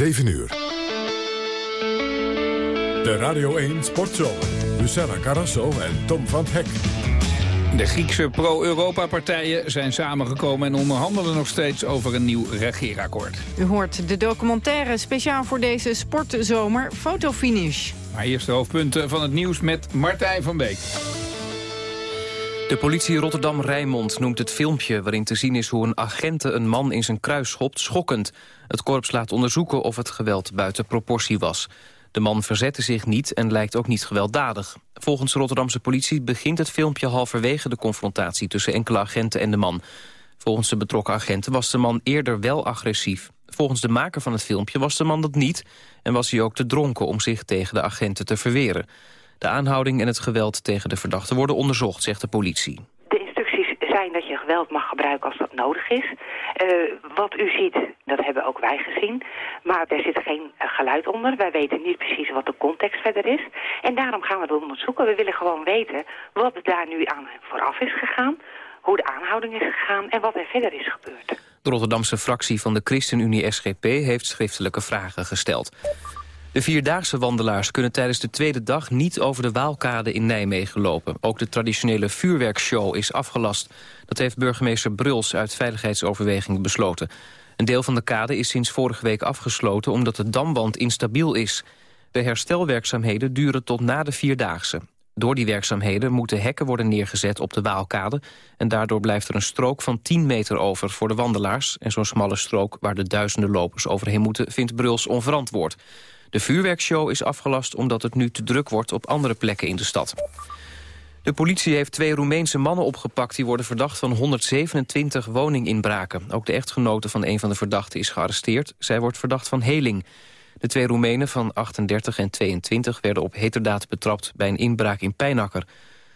7 uur. De Radio 1 Sportshow. Luciana Carrasso en Tom van Hek. De Griekse pro-Europa-partijen zijn samengekomen en onderhandelen nog steeds over een nieuw regeerakkoord. U hoort de documentaire speciaal voor deze sportzomer, Fotofinish. Maar eerst de hoofdpunten van het nieuws met Martijn van Beek. De politie Rotterdam-Rijnmond noemt het filmpje waarin te zien is hoe een agente een man in zijn kruis schopt schokkend. Het korps laat onderzoeken of het geweld buiten proportie was. De man verzette zich niet en lijkt ook niet gewelddadig. Volgens de Rotterdamse politie begint het filmpje halverwege de confrontatie tussen enkele agenten en de man. Volgens de betrokken agenten was de man eerder wel agressief. Volgens de maker van het filmpje was de man dat niet... en was hij ook te dronken om zich tegen de agenten te verweren. De aanhouding en het geweld tegen de verdachte worden onderzocht, zegt de politie. De instructies zijn dat je geweld mag gebruiken als dat nodig is. Uh, wat u ziet, dat hebben ook wij gezien. Maar er zit geen uh, geluid onder. Wij weten niet precies wat de context verder is. En daarom gaan we dat onderzoeken. We willen gewoon weten wat daar nu aan vooraf is gegaan. Hoe de aanhouding is gegaan en wat er verder is gebeurd. De Rotterdamse fractie van de ChristenUnie SGP heeft schriftelijke vragen gesteld. De Vierdaagse wandelaars kunnen tijdens de tweede dag niet over de Waalkade in Nijmegen lopen. Ook de traditionele vuurwerkshow is afgelast. Dat heeft burgemeester Bruls uit veiligheidsoverwegingen besloten. Een deel van de kade is sinds vorige week afgesloten omdat de damwand instabiel is. De herstelwerkzaamheden duren tot na de Vierdaagse. Door die werkzaamheden moeten hekken worden neergezet op de Waalkade... en daardoor blijft er een strook van 10 meter over voor de wandelaars... en zo'n smalle strook waar de duizenden lopers overheen moeten... vindt Bruls onverantwoord. De vuurwerkshow is afgelast omdat het nu te druk wordt op andere plekken in de stad. De politie heeft twee Roemeense mannen opgepakt... die worden verdacht van 127 woninginbraken. Ook de echtgenote van een van de verdachten is gearresteerd. Zij wordt verdacht van heling. De twee Roemenen van 38 en 22 werden op heterdaad betrapt... bij een inbraak in Pijnakker.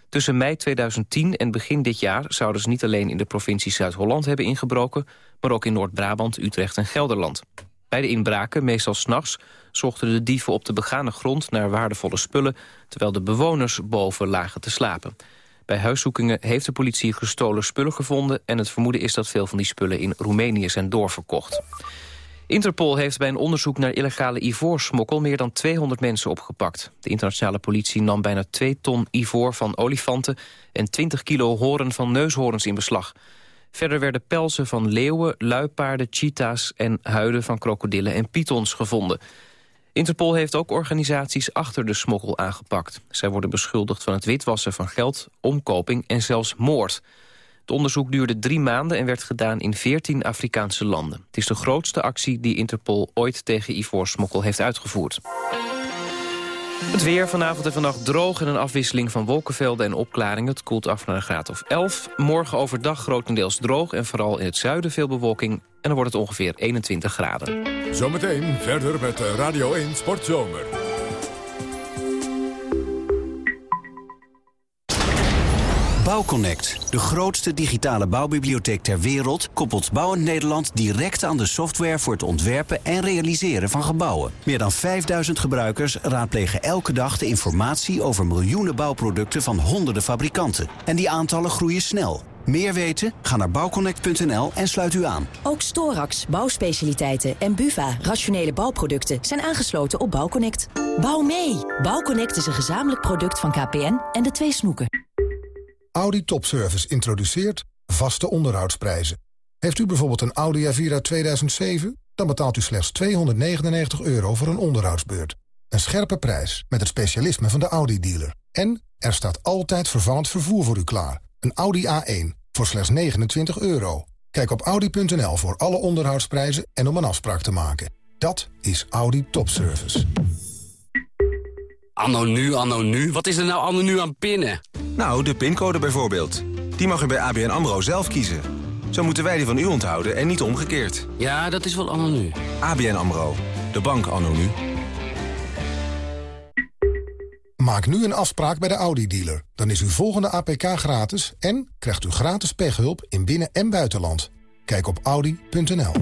Tussen mei 2010 en begin dit jaar zouden ze niet alleen in de provincie Zuid-Holland hebben ingebroken... maar ook in Noord-Brabant, Utrecht en Gelderland. Bij de inbraken, meestal s'nachts, zochten de dieven op de begane grond naar waardevolle spullen, terwijl de bewoners boven lagen te slapen. Bij huiszoekingen heeft de politie gestolen spullen gevonden... en het vermoeden is dat veel van die spullen in Roemenië zijn doorverkocht. Interpol heeft bij een onderzoek naar illegale ivoorsmokkel... meer dan 200 mensen opgepakt. De internationale politie nam bijna 2 ton ivoor van olifanten... en 20 kilo horen van neushoorns in beslag. Verder werden pelzen van leeuwen, luipaarden, cheetahs... en huiden van krokodillen en pythons gevonden. Interpol heeft ook organisaties achter de smokkel aangepakt. Zij worden beschuldigd van het witwassen van geld, omkoping en zelfs moord. Het onderzoek duurde drie maanden en werd gedaan in 14 Afrikaanse landen. Het is de grootste actie die Interpol ooit tegen ivoorsmokkel heeft uitgevoerd. Het weer vanavond en vannacht droog en een afwisseling van wolkenvelden en opklaringen. Het koelt af naar een graad of 11. Morgen overdag grotendeels droog en vooral in het zuiden veel bewolking. En dan wordt het ongeveer 21 graden. Zometeen verder met Radio 1 Sportzomer. Bouwconnect, de grootste digitale bouwbibliotheek ter wereld... koppelt Bouwend Nederland direct aan de software... voor het ontwerpen en realiseren van gebouwen. Meer dan 5000 gebruikers raadplegen elke dag de informatie... over miljoenen bouwproducten van honderden fabrikanten. En die aantallen groeien snel. Meer weten? Ga naar bouwconnect.nl en sluit u aan. Ook Storax, bouwspecialiteiten en Buva, rationele bouwproducten... zijn aangesloten op Bouwconnect. Bouw mee! Bouwconnect is een gezamenlijk product van KPN en de twee snoeken. Audi Topservice introduceert vaste onderhoudsprijzen. Heeft u bijvoorbeeld een Audi A4 2007? Dan betaalt u slechts 299 euro voor een onderhoudsbeurt. Een scherpe prijs met het specialisme van de Audi-dealer. En er staat altijd vervallend vervoer voor u klaar. Een Audi A1 voor slechts 29 euro. Kijk op Audi.nl voor alle onderhoudsprijzen en om een afspraak te maken. Dat is Audi Topservice. Anno nu, anno nu. Wat is er nou anno nu aan pinnen? Nou, de pincode bijvoorbeeld. Die mag u bij ABN AMRO zelf kiezen. Zo moeten wij die van u onthouden en niet omgekeerd. Ja, dat is wel anno nu. ABN AMRO. De bank anno nu. Maak nu een afspraak bij de Audi-dealer. Dan is uw volgende APK gratis en krijgt u gratis pechhulp in binnen- en buitenland. Kijk op audi.nl.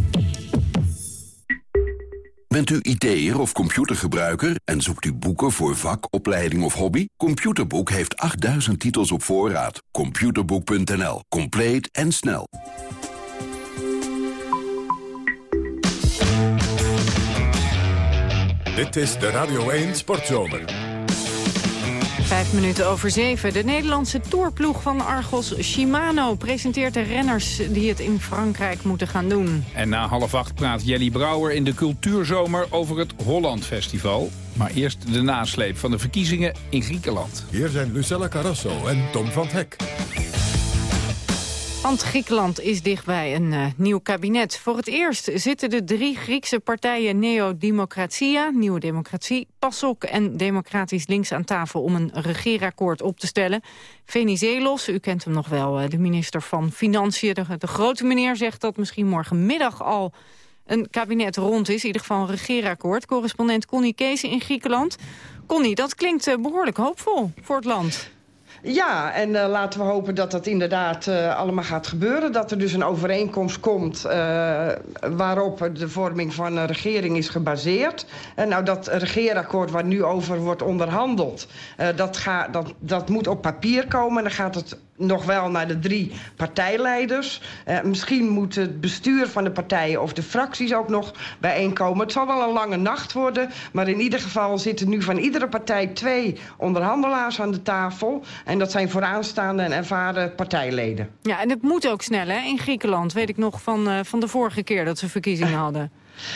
Bent u IT'er of computergebruiker en zoekt u boeken voor vak, opleiding of hobby? Computerboek heeft 8000 titels op voorraad. Computerboek.nl. Compleet en snel. Dit is de Radio 1 Sportzomer. Vijf minuten over zeven. De Nederlandse tourploeg van Argos Shimano presenteert de renners die het in Frankrijk moeten gaan doen. En na half acht praat Jelly Brouwer in de Cultuurzomer over het Holland Festival. Maar eerst de nasleep van de verkiezingen in Griekenland. Hier zijn Lucella Carrasso en Tom van Hek. Want Griekenland is dichtbij een uh, nieuw kabinet. Voor het eerst zitten de drie Griekse partijen Neo-Democratia, Nieuwe Democratie, PASOK en Democratisch Links aan tafel om een regeerakkoord op te stellen. Venizelos, u kent hem nog wel, uh, de minister van Financiën, de, grote meneer, zegt dat misschien morgenmiddag al een kabinet rond is, in ieder geval een regeerakkoord. Correspondent Connie Kees in Griekenland. Connie, dat klinkt uh, behoorlijk hoopvol voor het land. Ja, en uh, laten we hopen dat dat inderdaad uh, allemaal gaat gebeuren. Dat er dus een overeenkomst komt uh, waarop de vorming van een regering is gebaseerd. En nou, dat regeerakkoord waar nu over wordt onderhandeld... dat, ga, dat, dat moet op papier komen en dan gaat het nog wel naar de drie partijleiders. Uh, misschien moet het bestuur van de partijen of de fracties ook nog bijeenkomen. Het zal wel een lange nacht worden, maar in ieder geval zitten nu van iedere partij twee onderhandelaars aan de tafel. En dat zijn vooraanstaande en ervaren partijleden. Ja, en het moet ook snel hè, in Griekenland, weet ik nog van, uh, van de vorige keer dat ze verkiezingen hadden.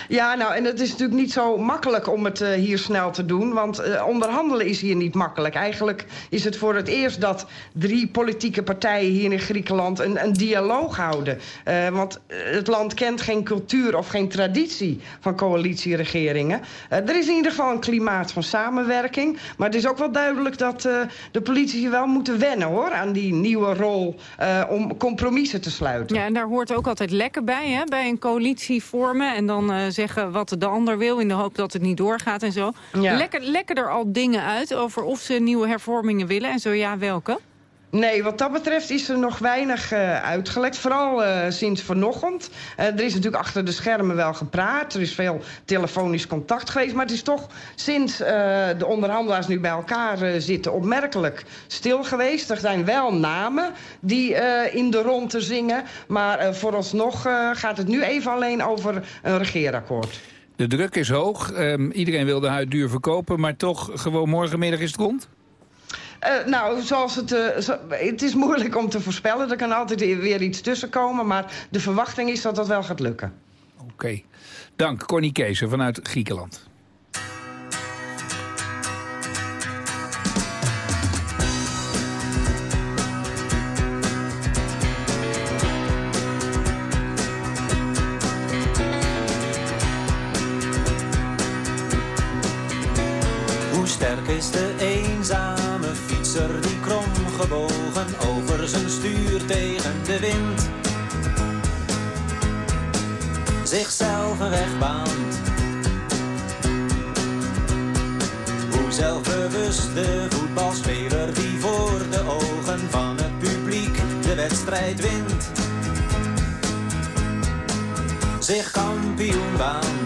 Ja, nou, en het is natuurlijk niet zo makkelijk om het uh, hier snel te doen. Want uh, onderhandelen is hier niet makkelijk. Eigenlijk is het voor het eerst dat drie politieke partijen hier in Griekenland een, een dialoog houden. Uh, want het land kent geen cultuur of geen traditie van coalitieregeringen. er is in ieder geval een klimaat van samenwerking. Maar het is ook wel duidelijk dat de politici wel moeten wennen hoor, aan die nieuwe rol om compromissen te sluiten. Ja, en daar hoort ook altijd lekker bij, hè? bij een coalitie vormen en dan uh, zeggen wat de ander wil... in de hoop dat het niet doorgaat en zo. Ja. Lekker, lekker er al dingen uit over of ze nieuwe hervormingen willen... en zo ja, welke? Nee, wat dat betreft is er nog weinig uh, uitgelekt. Vooral uh, sinds vanochtend. Uh, er is natuurlijk achter de schermen wel gepraat. Er is veel telefonisch contact geweest. Maar het is toch sinds de onderhandelaars nu bij elkaar zitten... opmerkelijk stil geweest. Er zijn wel namen die in de ronde zingen. Maar vooralsnog gaat het nu even alleen over een regeerakkoord. De druk is hoog. Um, iedereen wil de huid duur verkopen. Maar toch, gewoon morgenmiddag is het rond? Uh, nou, zoals het, uh, zo, het is moeilijk om te voorspellen. Er kan altijd weer iets tussen komen. Maar de verwachting is dat dat wel gaat lukken. Oké. Okay. Dank, Connie Keeser vanuit Griekenland. Hoe sterk is de eenzame die kromgebogen over zijn stuur tegen de wind zichzelf een. Hoe zelfbewust de voetbalspeler die voor de ogen van het publiek de wedstrijd wint, zich kampioen baant.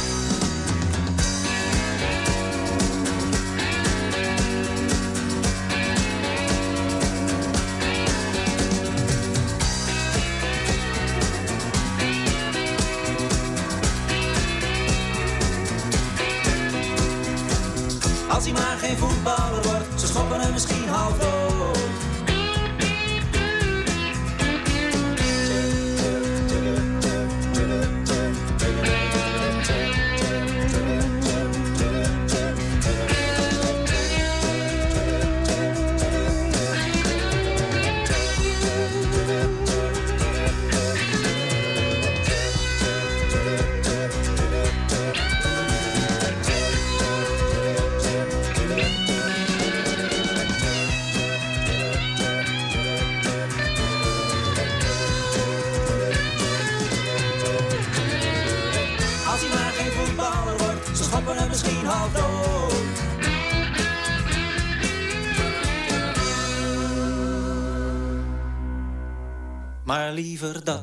Schoppen hem misschien half dood.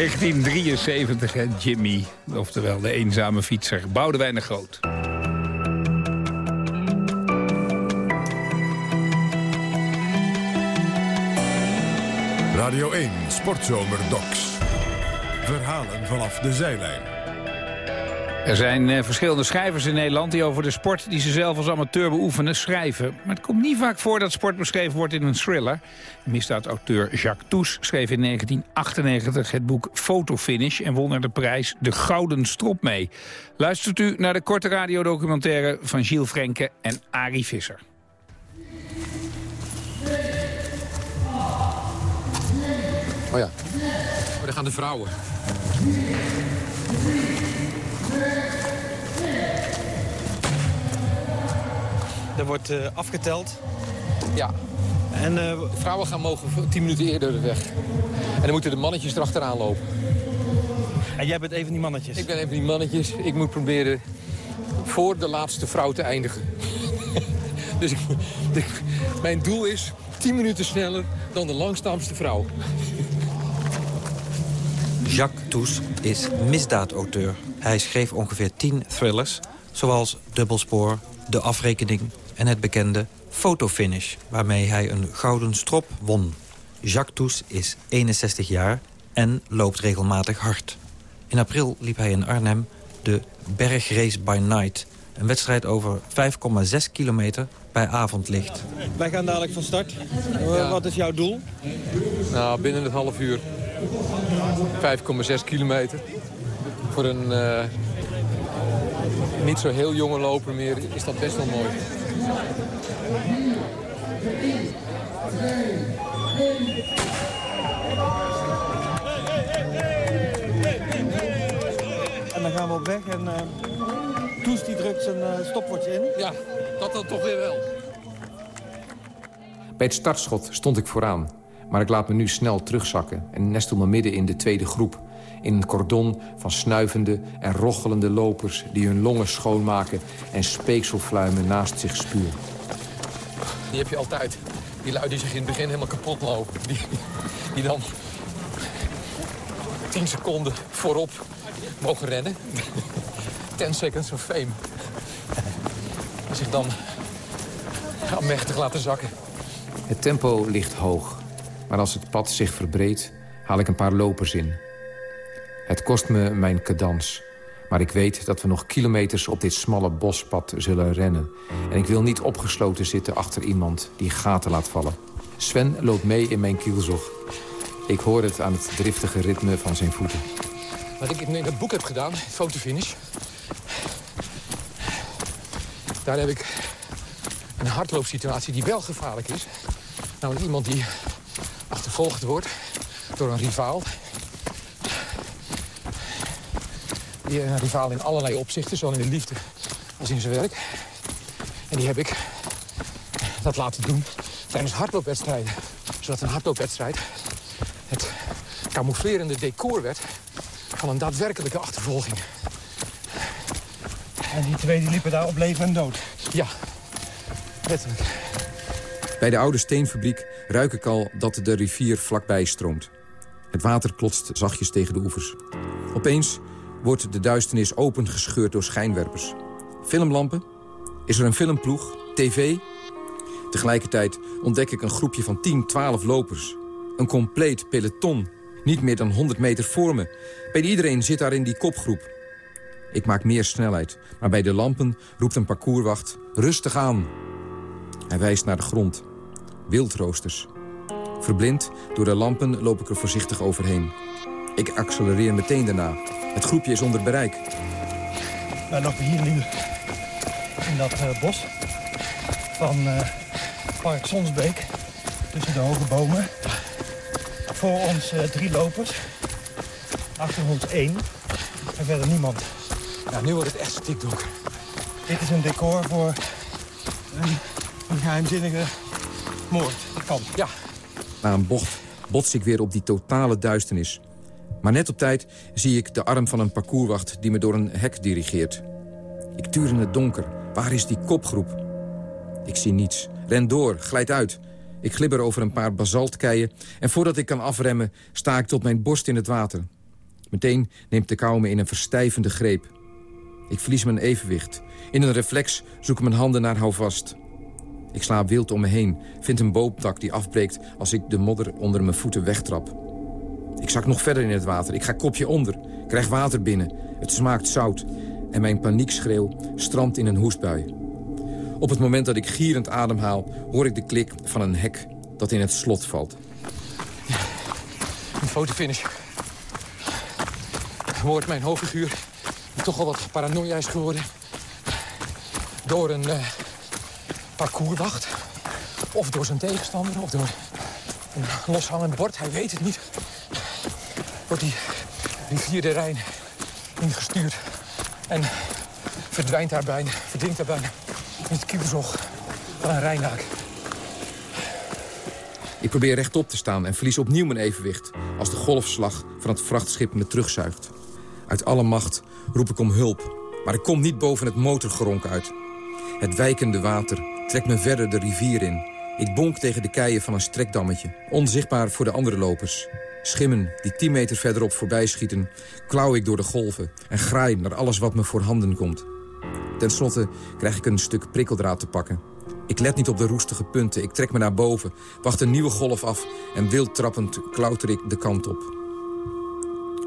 1973 en Jimmy, oftewel de eenzame fietser, Boudewijn de Groot. Radio 1 Sportzomer Docs. Verhalen vanaf de zijlijn. Er zijn eh, verschillende schrijvers in Nederland die over de sport die ze zelf als amateur beoefenen schrijven. Maar het komt niet vaak voor dat sport beschreven wordt in een thriller. Misdaadauteur Jacques Toes schreef in 1998 het boek Fotofinish en won er de prijs De Gouden Strop mee. Luistert u naar de korte radiodocumentaire van Gilles Frenke en Arie Visser. Oh ja. Oh, daar gaan de vrouwen. Er wordt eh, afgeteld. Ja. En eh, Vrouwen gaan mogen 10 minuten eerder weg. En dan moeten de mannetjes erachteraan lopen. en jij bent een van die mannetjes. Ik ben een van die mannetjes. Ik moet proberen voor de laatste vrouw te eindigen. dus ik, ik- mijn doel is 10 minuten sneller dan de langstaamste vrouw. Jacques Toes is misdaadauteur. Hij schreef ongeveer tien thrillers, zoals Dubbelspoor, De Afrekening en het bekende Fotofinish, waarmee hij een gouden strop won. Jacques Toes is 61 jaar en loopt regelmatig hard. In april liep hij in Arnhem de Bergrace by Night, een wedstrijd over 5,6 kilometer bij avondlicht. Wij gaan dadelijk van start. Wat is jouw doel? Nou, binnen het half uur 5,6 kilometer. Voor een eh, niet zo heel jonge loper meer is dat best wel mooi. En dan gaan we op weg en eh Toes die drukt zijn stopwatch in. Ja, dat dan toch weer wel. Bij het startschot stond ik vooraan. Maar ik laat me nu snel terugzakken en nestel me midden in de tweede groep. In een cordon van snuivende en rochelende lopers... die hun longen schoonmaken en speekselfluimen naast zich spuwen. Die heb je altijd. Die lui die zich in het begin helemaal kapot lopen. Die, die dan 10 seconden voorop mogen rennen. 10 seconds of fame. En zich dan mechtig laten zakken. Het tempo ligt hoog. Maar als het pad zich verbreedt, haal ik een paar lopers in. Het kost me mijn cadans. Maar ik weet dat we nog kilometers op dit smalle bospad zullen rennen. En ik wil niet opgesloten zitten achter iemand die gaten laat vallen. Sven loopt mee in mijn kielzog. Ik hoor het aan het driftige ritme van zijn voeten. Wat ik in dat boek heb gedaan, fotofinish... daar heb ik een hardloopsituatie die wel gevaarlijk is. Namelijk iemand die achtervolgd wordt door een rivaal. Die een rivaal in allerlei opzichten, zowel in de liefde als in zijn werk. En die heb ik dat laten doen tijdens hardloopwedstrijden. Zodat een hardloopwedstrijd het camouflerende decor werd van een daadwerkelijke achtervolging. En die twee die liepen daar op leven en dood. Ja, letterlijk. Bij de oude steenfabriek ruik ik al dat de rivier vlakbij stroomt. Het water klotst zachtjes tegen de oevers. Opeens wordt de duisternis opengescheurd door schijnwerpers. Filmlampen? Is er een filmploeg? TV? Tegelijkertijd ontdek ik een groepje van 10, 12 lopers. Een compleet peloton. Niet meer dan 100 meter voor me. Bij iedereen zit daar in die kopgroep. Ik maak meer snelheid, maar bij de lampen roept een parcourswacht... rustig aan. Hij wijst naar de grond. Wildroosters. Verblind door de lampen loop ik er voorzichtig overheen. Ik accelereer meteen daarna. Het groepje is onder bereik. Wij lopen hier nu in dat uh, bos van uh, Park Sonsbeek. Tussen de hoge bomen. Voor ons uh, drie lopers. Achter ons één. En verder niemand. Ja, nu wordt het echt stikdonker. Dit is een decor voor een, een geheimzinnige moord. Dat kan. Ja. Na een bocht bots ik weer op die totale duisternis. Maar net op tijd zie ik de arm van een parcourswacht die me door een hek dirigeert. Ik tuur in het donker. Waar is die kopgroep? Ik zie niets. Ren door, glijd uit. Ik glibber over een paar basaltkeien... en voordat ik kan afremmen, sta ik tot mijn borst in het water. Meteen neemt de kou me in een verstijvende greep. Ik verlies mijn evenwicht. In een reflex zoek ik mijn handen naar houvast. Ik sla wild om me heen, vind een boomtak die afbreekt... als ik de modder onder mijn voeten wegtrap. Ik zak nog verder in het water. Ik ga kopje onder, krijg water binnen. Het smaakt zout. En mijn paniekschreeuw strandt in een hoestbui. Op het moment dat ik gierend ademhaal... hoor ik de klik van een hek dat in het slot valt. Een fotofinish. Wordt mijn hoofdfiguur die toch al wat paranoia is geworden... door een uh, parcourswacht. Of door zijn tegenstander, of door een loshangend bord. Hij weet het niet. Wordt die rivier de Rijn ingestuurd. En verdwijnt daar bijna, verdrinkt daar bijna in het van een Rijnaak. Ik probeer rechtop te staan en verlies opnieuw mijn evenwicht... als de golfslag van het vrachtschip me terugzuigt. Uit alle macht roep ik om hulp, maar ik kom niet boven het motorgeronk uit. Het wijkende water trekt me verder de rivier in. Ik bonk tegen de keien van een strekdammetje, onzichtbaar voor de andere lopers. Schimmen die 10 meter verderop voorbij schieten, klauw ik door de golven... en graai naar alles wat me voor handen komt. Ten slotte krijg ik een stuk prikkeldraad te pakken. Ik let niet op de roestige punten, ik trek me naar boven... wacht een nieuwe golf af en wild trappend klauter ik de kant op.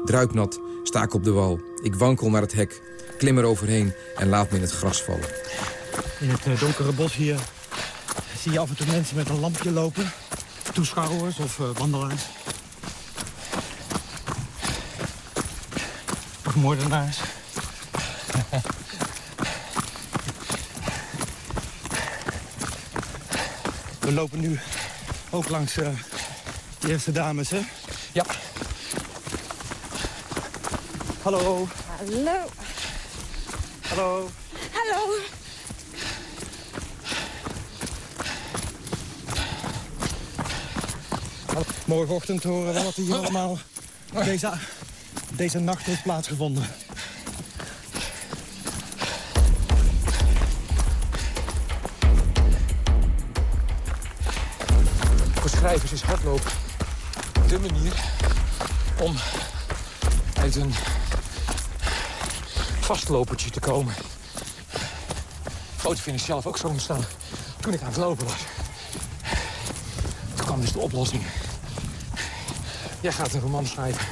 Druipnat sta ik op de wal. Ik wankel naar het hek, klim er overheen en laat me in het gras vallen. In het uh, donkere bos hier zie je af en toe mensen met een lampje lopen. Toeschouwers of uh, wandelaars. Moordenaars. We lopen nu ook langs uh, de eerste dames, hè? Ja. Hallo. Hallo. Hallo. Hallo. Morgenochtend horen we wat hier allemaal deze, deze nacht heeft plaatsgevonden. Voor schrijvers is hardlopen de manier om uit een vastlopertje te komen. Fotofinish zelf ook zo ontstaan toen ik aan het lopen was. Toen kwam dus de oplossing. Jij gaat een roman schrijven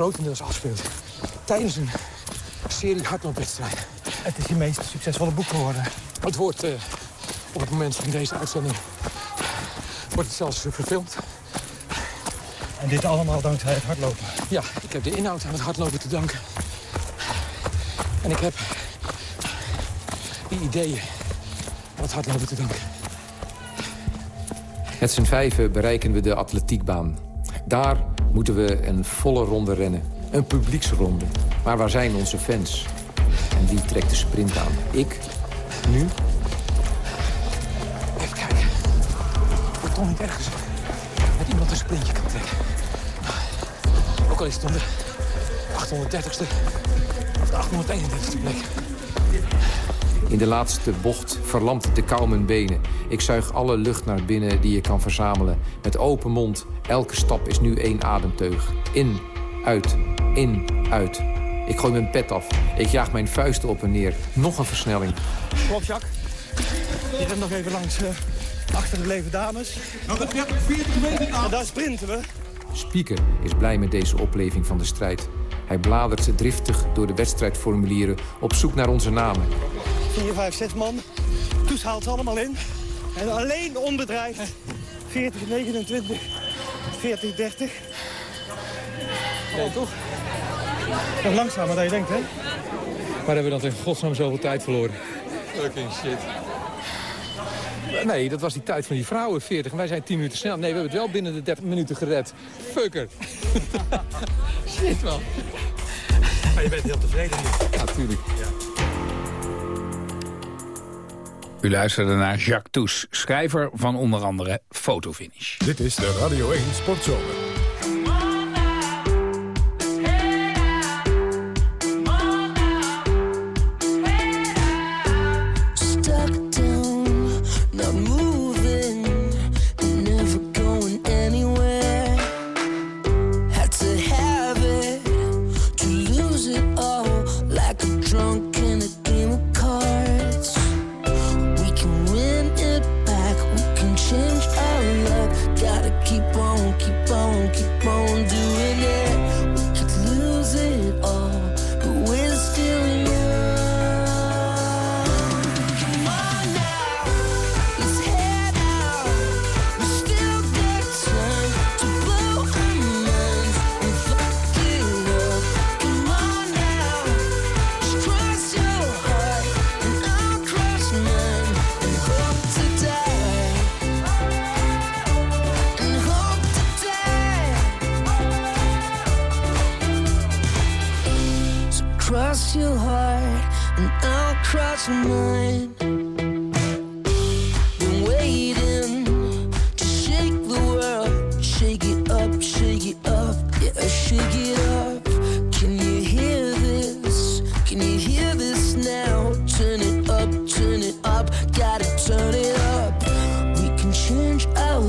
grotendeels afspeelt tijdens een serie hardloopwedstrijden. Het is je meest succesvolle boek geworden. Het wordt uh, op het moment van deze uitzending wordt het zelfs verfilmd. En dit allemaal dankzij het hardlopen? Ja, ik heb de inhoud aan het hardlopen te danken. En ik heb die ideeën aan het hardlopen te danken. Met z'n vijven bereiken we de atletiekbaan. Daar moeten we een volle ronde rennen. Een publieksronde. Maar waar zijn onze fans? En wie trekt de sprint aan? Ik? Nu? Even kijken. Wordt toch niet ergens met iemand een sprintje kan trekken. Ook al is het om de 830ste of de 831ste plek. In de laatste bocht verlamt de kou mijn benen. Ik zuig alle lucht naar binnen die je kan verzamelen. Met open mond, elke stap is nu één ademteug. In, uit, in, uit. Ik gooi mijn pet af. Ik jaag mijn vuisten op en neer. Nog een versnelling. Op, Jacques. Je rent nog even langs uh, achtergebleven dames. Nou, dat 40 meter En daar sprinten we. Speaker is blij met deze opleving van de strijd. Hij bladert driftig door de wedstrijdformulieren op zoek naar onze namen. 4, 5, 6 man. Toes haalt ze allemaal in. En alleen onbedrijf. 40, 29, 40, 30. Nee, toch? Nog langzamer dan je denkt, hè? Waar hebben we dan tegen godsnaam zoveel tijd verloren? Fucking shit. Nee, dat was die tijd van die vrouwen, 40. En wij zijn 10 minuten snel. Nee, we hebben het wel binnen de 30 minuten gered. Fucker. Shit, man. Maar je bent heel tevreden nu. Ja, natuurlijk. U luisterde naar Jacques Toes, schrijver van onder andere Fotofinish. Dit is de Radio 1 Sportzomer.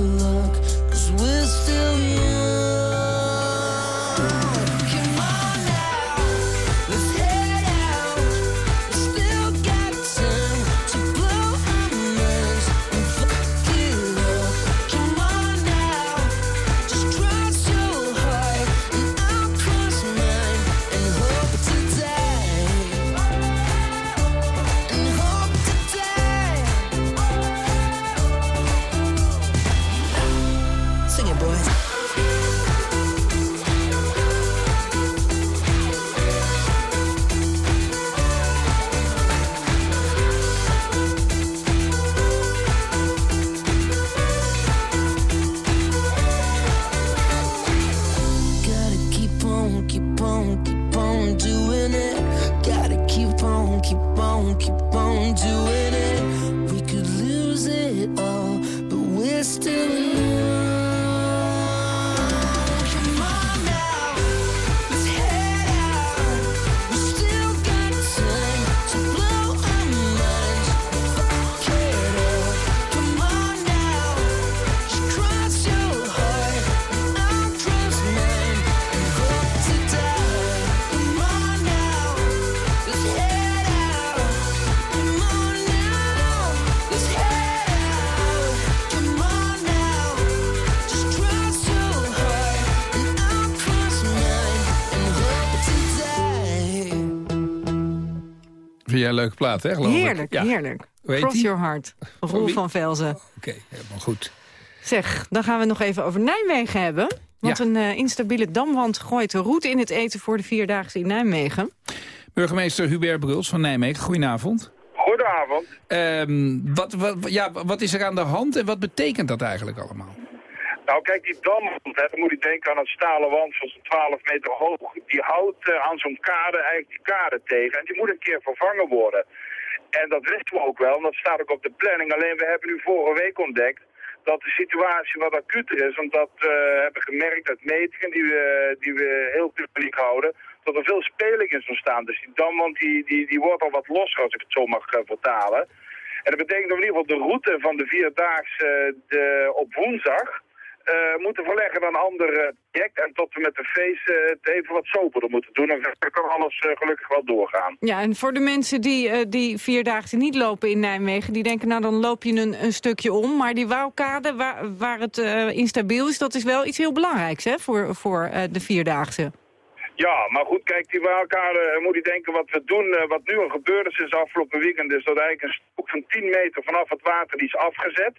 love. Een leuke plaat, hè, geloof ik? Heerlijk, Ja. heerlijk. Heet Cross die? your heart. Roel wie? van Velzen. Oké, helemaal goed. Zeg, dan gaan we nog even over Nijmegen hebben. Want Ja. een eh, instabiele damwand gooit de route in het eten voor de Vierdaagse in Nijmegen. Burgemeester Hubert Bruls van Nijmegen, goedenavond. Goedenavond. Ehm, wat, wat, ja, wat is er aan de hand en wat betekent dat eigenlijk allemaal? Nou kijk, die dam, hè, dan moet je denken aan een stalen wand zoals 12 meter hoog. Die houdt eh, aan zo'n kade eigenlijk die kade tegen en die moet een keer vervangen worden. En dat wisten we ook wel en dat staat ook op de planning. Alleen we hebben nu vorige week ontdekt dat de situatie wat acuter is. Omdat we hebben gemerkt uit metingen die we, die we heel publiek houden, dat er veel speling is ontstaan. Dus die dam, want die, die, die wordt al wat losser, als ik het zo mag eh, vertalen. En dat betekent in ieder geval de route van de Vierdaagse eh, de, op woensdag... eh, moeten verleggen naar een ander eh, project. En tot we met de feesten het even wat soberder moeten doen. En dan kan alles eh, gelukkig wel doorgaan. Ja, en voor de mensen die eh, die vierdaagse niet lopen in Nijmegen... die denken, nou dan loop je een, een stukje om. Maar die Waalkade, waar, waar het eh, instabiel is... dat is wel iets heel belangrijks hè, voor, voor eh, de vierdaagse. Ja, maar goed, kijk, die bij elkaar eh, moet je denken wat we doen. eh, wat nu al gebeurd is, is afgelopen weekend, is dat eigenlijk een stuk van 10 meter vanaf het water die is afgezet.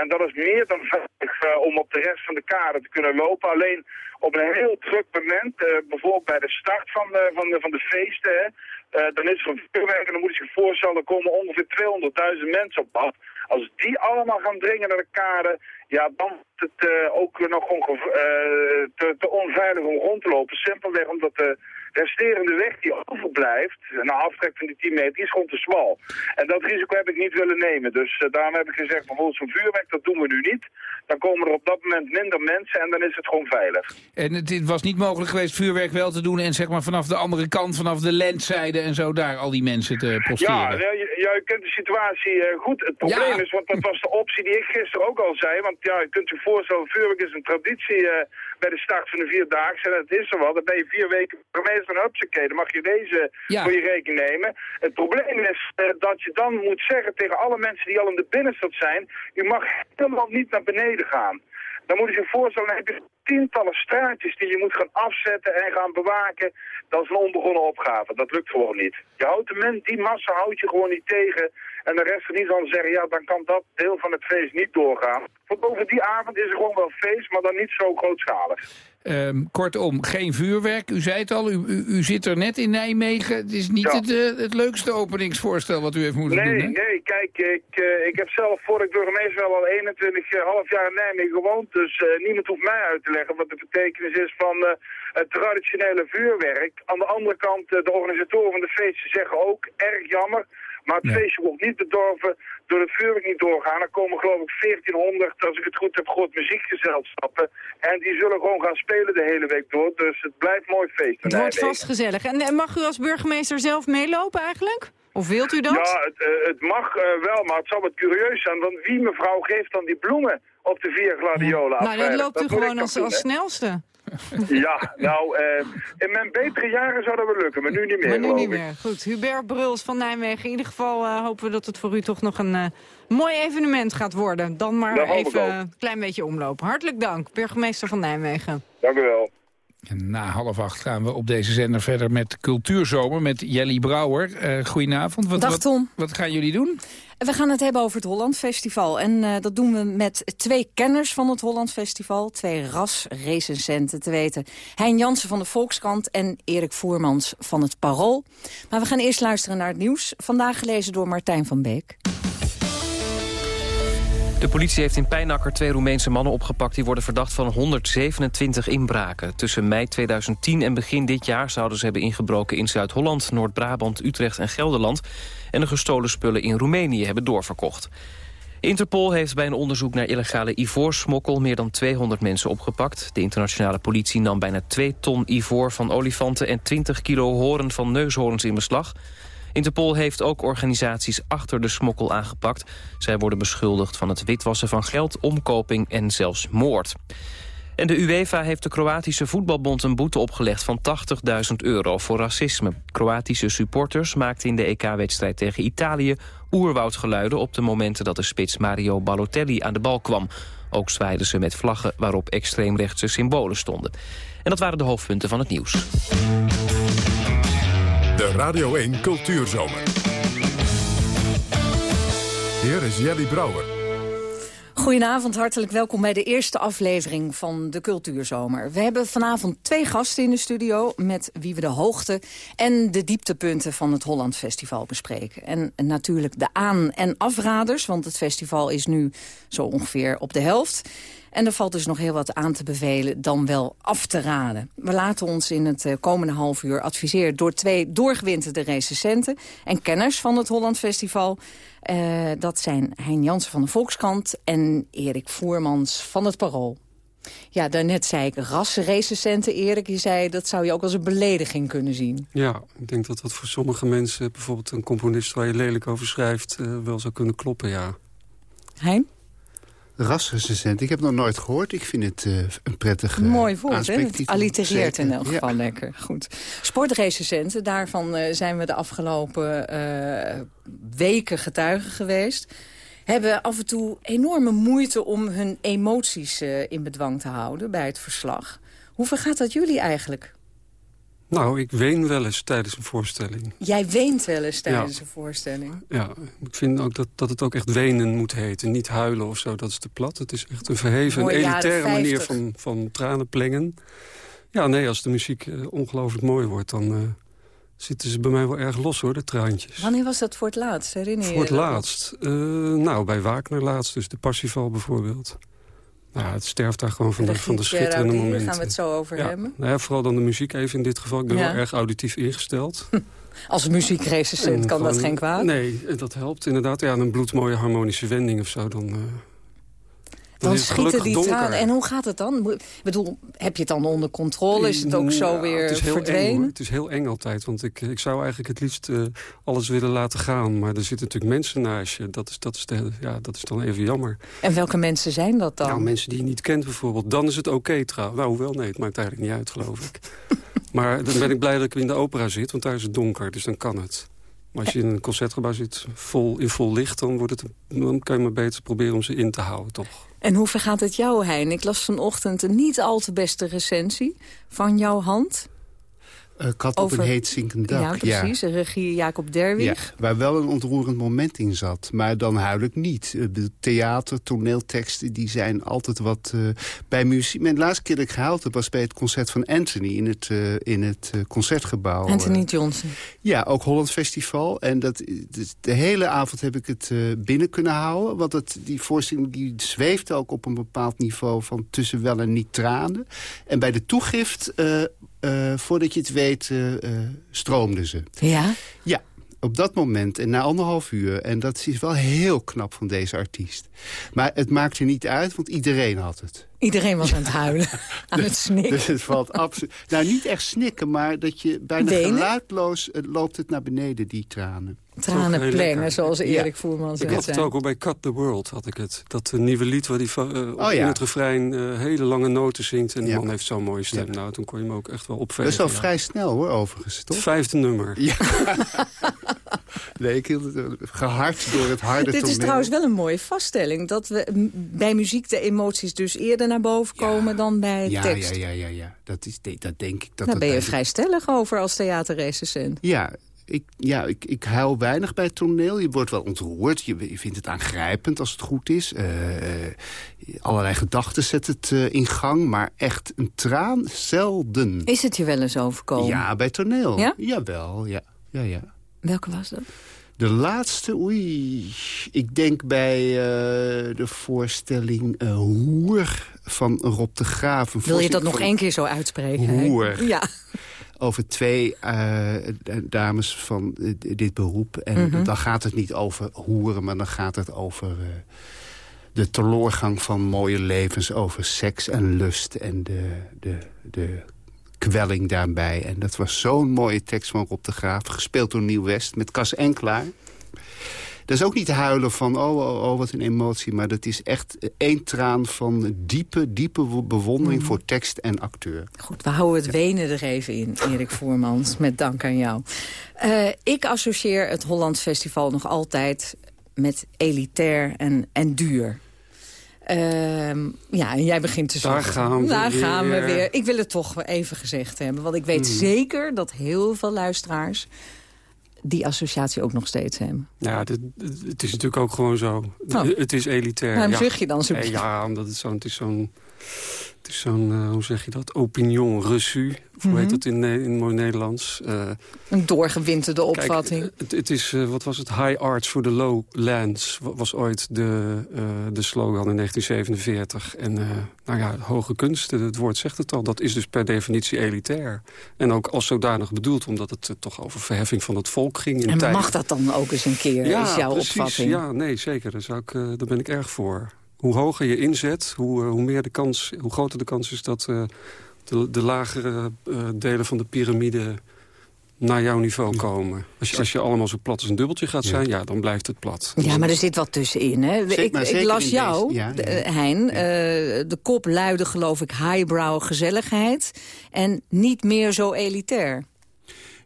En dat is meer dan veilig eh, om op de rest van de kade te kunnen lopen. Alleen op een heel druk moment, eh, bijvoorbeeld bij de start van de, van de, van de feesten, eh, dan is er een vuurwerk en dan moet je zich voorstellen, er komen ongeveer 200.000 mensen op pad. Als die allemaal gaan dringen naar de kade, ja, dan wordt het eh, ook nog gewoon eh, te, te onveilig om rond te lopen. Simpelweg omdat de resterende weg die overblijft, na aftrek van die 10 meter, is gewoon te smal. En dat risico heb ik niet willen nemen. Dus eh, daarom heb ik gezegd, bijvoorbeeld zo'n vuurwerk, dat doen we nu niet. Dan komen er op dat moment minder mensen en dan is het gewoon veilig. En het, was niet mogelijk geweest vuurwerk wel te doen... en zeg maar vanaf de andere kant, vanaf de lenszijde en zo... daar al die mensen te posteren. Ja, ja, je, kent de situatie eh, goed. Het probleem Ja. is, want dat was de optie die ik gisteren ook al zei. Want ja, je kunt je voorstellen, vuurwerk is een traditie eh, bij de start van de Vierdaagse. En het is er wel. Dan ben je vier weken burgemeester en hupsakee. Dan mag je deze Ja. voor je rekening nemen. Het probleem is eh, dat je dan moet zeggen tegen alle mensen die al in de binnenstad zijn... u mag helemaal niet naar beneden gaan. Dan moet je zich voorstellen, dan heb je tientallen straatjes die je moet gaan afzetten en gaan bewaken. Dat is een onbegonnen opgave. Dat lukt gewoon niet. Je houdt de men, die massa houd je gewoon niet tegen. En de rest er niet van zeggen, ja, dan kan dat deel van het feest niet doorgaan. Want over die avond is er gewoon wel feest, maar dan niet zo grootschalig. Ehm, kortom, geen vuurwerk. U zei het al, u, u, u zit er net in Nijmegen. Het is niet Ja. het, eh, het leukste openingsvoorstel wat u heeft moeten Nee, doen, hè? nee, kijk, ik, eh, ik heb zelf voor ik burgemeester wel al 21 eh, half jaar in Nijmegen gewoond. Dus niemand hoeft mij uit te leggen wat de betekenis is van het traditionele vuurwerk. Aan de andere kant, de organisatoren van de feesten zeggen ook, erg jammer. Maar het feestje wordt niet bedorven door het vuurwerk niet doorgaan. Er komen geloof ik 1400, als ik het goed heb gehoord, muziekgezelschappen. En die zullen gewoon gaan spelen de hele week door. Dus het blijft mooi feest Het wordt vast gezellig. En eh, mag u als burgemeester zelf meelopen eigenlijk? Of wilt u dat? Ja, het, eh, het mag eh, wel, maar het zou wat curieus zijn. Want wie mevrouw geeft dan die bloemen op de vier gladiolen nou, dan loopt u gewoon als, doen, als snelste. Ja, nou, eh, in mijn betere jaren zou dat wel lukken, maar nu niet meer. Maar nu niet ik. meer. Goed, Hubert Bruls van Nijmegen. In ieder geval eh, hopen we dat het voor u toch nog een eh, mooi evenement gaat worden. Dan maar Dat even een klein beetje omlopen. Hartelijk dank, burgemeester van Nijmegen. Dank u wel. En na half acht gaan we op deze zender verder met Cultuurzomer met Jelly Brouwer. Eh goedenavond. Wat, Dag, wat- Tom. Wat, gaan jullie doen? We gaan het hebben over het Holland Festival. En eh, dat doen we met twee kenners van het Holland Festival. Twee ras-recensenten te weten. Hein Jansen van de Volkskrant en Erik Voermans van het Parool. Maar we gaan eerst luisteren naar het nieuws. Vandaag gelezen door Martijn van Beek. De politie heeft in Pijnakker twee Roemeense mannen opgepakt... die worden verdacht van 127 inbraken. Tussen mei 2010 en begin dit jaar zouden ze hebben ingebroken... in Zuid-Holland, Noord-Brabant, Utrecht en Gelderland... en de gestolen spullen in Roemenië hebben doorverkocht. Interpol heeft bij een onderzoek naar illegale ivoorsmokkel... meer dan 200 mensen opgepakt. De internationale politie nam bijna 2 ton ivoor van olifanten... en 20 kilo horen van neushoorns in beslag... Interpol heeft ook organisaties achter de smokkel aangepakt. Zij worden beschuldigd van het witwassen van geld, omkoping en zelfs moord. En de UEFA heeft de Kroatische voetbalbond een boete opgelegd van 80.000 euro voor racisme. Kroatische supporters maakten in de EK-wedstrijd tegen Italië oerwoudgeluiden op de momenten dat de spits Mario Balotelli aan de bal kwam. Ook zwaaiden ze met vlaggen waarop extreemrechtse symbolen stonden. En dat waren de hoofdpunten van het nieuws. De Radio 1 Cultuurzomer. Hier is Jelly Brouwer. Goedenavond, hartelijk welkom bij de eerste aflevering van de Cultuurzomer. We hebben vanavond twee gasten in de studio... met wie we de hoogte en de dieptepunten van het Holland Festival bespreken. En natuurlijk de aan- en afraders, want het festival is nu zo ongeveer op de helft... En er valt dus nog heel wat aan te bevelen, dan wel af te raden. We laten ons in het eh, komende half uur adviseren... door twee doorgewinterde recensenten en kenners van het Holland Festival. Eh, dat zijn Hein Jansen van de Volkskrant en Erik Voermans van het Parool. Ja, daarnet zei ik rasrecensenten, Erik. Je zei dat zou je ook als een belediging kunnen zien. Ja, ik denk dat dat voor sommige mensen... bijvoorbeeld een componist waar je lelijk over schrijft... eh, wel zou kunnen kloppen, ja. Hein? Rasrecensent, ik heb het nog nooit gehoord. Ik vind het eh, een prettige Mooi woord, hè? Het allitereert in elk ja. geval lekker. Goed. Sportrecensenten, daarvan eh, zijn we de afgelopen eh, weken getuigen geweest. Hebben af en toe enorme moeite om hun emoties eh, in bedwang te houden bij het verslag. Hoe vergaat dat jullie eigenlijk? Nou, ik ween wel eens tijdens een voorstelling. Jij weent wel eens tijdens Ja. een voorstelling. Ja, ik vind ook dat, dat het ook echt wenen moet heten. Niet huilen of zo, dat is te plat. Het is echt een verheven, elitaire manier 50. van, van tranen plengen. Ja, nee, als de muziek eh, ongelooflijk mooi wordt... dan eh, zitten ze bij mij wel erg los, hoor, de traantjes. Wanneer was dat voor het laatst? Herinner je Voor het laatst? Eh, nou, bij Wagner laatst, dus de Parsifal bijvoorbeeld. Nou, het sterft daar gewoon van de, van de schitterende momenten. gaan we het zo over ja. hebben. Nou ja, vooral dan de muziek even in dit geval. Ik ben Ja. wel erg auditief ingesteld. Als muziekrecensent En kan dat geen kwaad. Nee, dat helpt inderdaad. Ja, een bloedmooie harmonische wending of zo, dan... eh, Dan schieten die donker. tranen. En hoe gaat het dan? Ik bedoel, heb je het dan onder controle? Is het ook zo Ja, weer het Eng, verdwenen? het is heel eng altijd, want ik, ik zou eigenlijk het liefst eh, alles willen laten gaan. Maar er zitten natuurlijk mensen naast je. Dat is, dat is, de, ja, dat is dan even jammer. en welke mensen zijn dat dan? Nou, mensen die je niet kent bijvoorbeeld. Dan is het oké trouwens. Nou, hoewel, nee, het maakt eigenlijk niet uit, geloof ik. maar dan ben ik blij dat ik in de opera zit, want daar is het donker. Dus dan kan het. Maar als je in een concertgebouw zit vol, in vol licht... Dan, wordt het, dan kan je maar beter proberen om ze in te houden, toch? En hoe vergaat het jou, Hein? Ik las vanochtend een niet al te beste recensie van jouw hand. Eh, kat op een heet zinkend dak. Ja, precies. Regie Jacob Derwig. Ja, waar wel een ontroerend moment in zat. Maar dan huil ik niet. Eh, de Theater, toneelteksten, die zijn altijd wat... eh, bij muziek... Mijn laatste keer dat ik gehuild heb... was bij het concert van Anthony in het, in het concertgebouw. Anthony. Johnson. Ja, ook Holland Festival. En dat, de hele avond heb ik het binnen kunnen houden. Want het, die voorstelling die zweefde ook op een bepaald niveau... van tussen wel en niet tranen. En bij de toegift, eh, voordat je het weet, eh, stroomden ze. Ja? Ja, op dat moment en na anderhalf uur. En dat is wel heel knap van deze artiest. Maar het maakt er niet uit, want iedereen had het. Iedereen was aan het huilen, aan het snikken. Dus het valt absoluut... Nou, niet echt snikken, maar dat je bijna Wenen? geluidloos... loopt het naar beneden, die tranen. Tranen heel plengen, lekker. zoals Ja. Erik Voerman Ik zou had het ook al bij Cut the World, had ik het. Dat eh, nieuwe lied waar hij uh, Oh, in het refrein eh, hele lange noten zingt. En die Ja. man heeft zo'n mooie stem. Nou, toen kon je hem ook echt wel opvegen. Dat is wel ja. vrij snel, hoor, overigens, toch? Het vijfde nummer. Ja. nee, ik hield het eh, gehard door het harde Dit is trouwens wel een mooie vaststelling. Dat we bij muziek de emoties dus eerder naar boven komen dan bij ja, tekst. Ja, ja, ja, ja. Dat, is, dat denk ik. Dat Daar dat ben je vrij stellig over als theaterrecensent. Ja, ik, ja ik, ik huil weinig bij het toneel. Je wordt wel ontroerd. Je, je vindt het aangrijpend als het goed is. Eh, allerlei gedachten zet het eh, in gang. Maar echt een traan zelden. Is het je wel eens overkomen? Ja, bij toneel. Ja? Jawel, ja. ja, ja. Welke was dat? De laatste, oei. Ik denk bij de voorstelling eh, Hoer van Rob de Graaf. Wil je dat nog één keer zo uitspreken? Hoer. Ja. Over twee eh, dames van eh, dit beroep. En Mhm. dan gaat het niet over hoeren, maar dan gaat het over... eh, de teloorgang van mooie levens, over seks en lust... en de, de, de kwelling daarbij. En dat was zo'n mooie tekst van Rob de Graaf... gespeeld door Nieuw West met Cas Enklaar. Dat is ook niet huilen van, oh, oh, oh, wat een emotie... maar dat is echt één traan van diepe, diepe bewondering... Mhm. voor tekst en acteur. Goed, we houden het wenen er even in, Erik Voermans. Met dank aan jou. Eh, ik associeer het Holland Festival nog altijd met elitair en, en duur. Ehm, ja, en jij begint te Daar zoeken. gaan we Daar gaan we weer. weer. Ik wil het toch even gezegd hebben. Want ik weet Mhm. zeker dat heel veel luisteraars die associatie ook nog steeds hebben. Ja, dit- het is natuurlijk ook gewoon zo. Oh. Het is elitair. Waarom ja. zeg je dan zo? Ja, omdat het zo'n... Het is zo'n... Het is zo'n, eh, hoe zeg je dat, opinion reçu. Hoe Mhm. heet dat in, in mooi Nederlands? Eh, Een doorgewinterde Kijk, opvatting. het, het is, eh, wat was het? High Arts for the Lowlands wa- was ooit de, eh, de slogan in 1947. En eh, nou ja, hoge kunsten, het woord zegt het al, dat is dus per definitie elitair. En ook als zodanig bedoeld, omdat het eh, toch over verheffing van het volk ging. In en mag dat dan ook eens een keer, ja, is jouw precies. opvatting? Ja, nee, zeker. Daar, zou ik, eh, daar ben ik erg voor. Hoe hoger je inzet, hoe, eh, hoe, meer de kans, hoe groter de kans is dat eh, de, de lagere eh, delen van de piramide naar jouw niveau komen. Als je, als je allemaal zo plat als een dubbeltje gaat zijn, ja, dan blijft het plat. Ja, maar er zit wat tussenin. Hè? Ik, las jou, deze- ja, de- ja. Hein. eh, de kop luidde geloof ik highbrow gezelligheid. En niet meer zo elitair.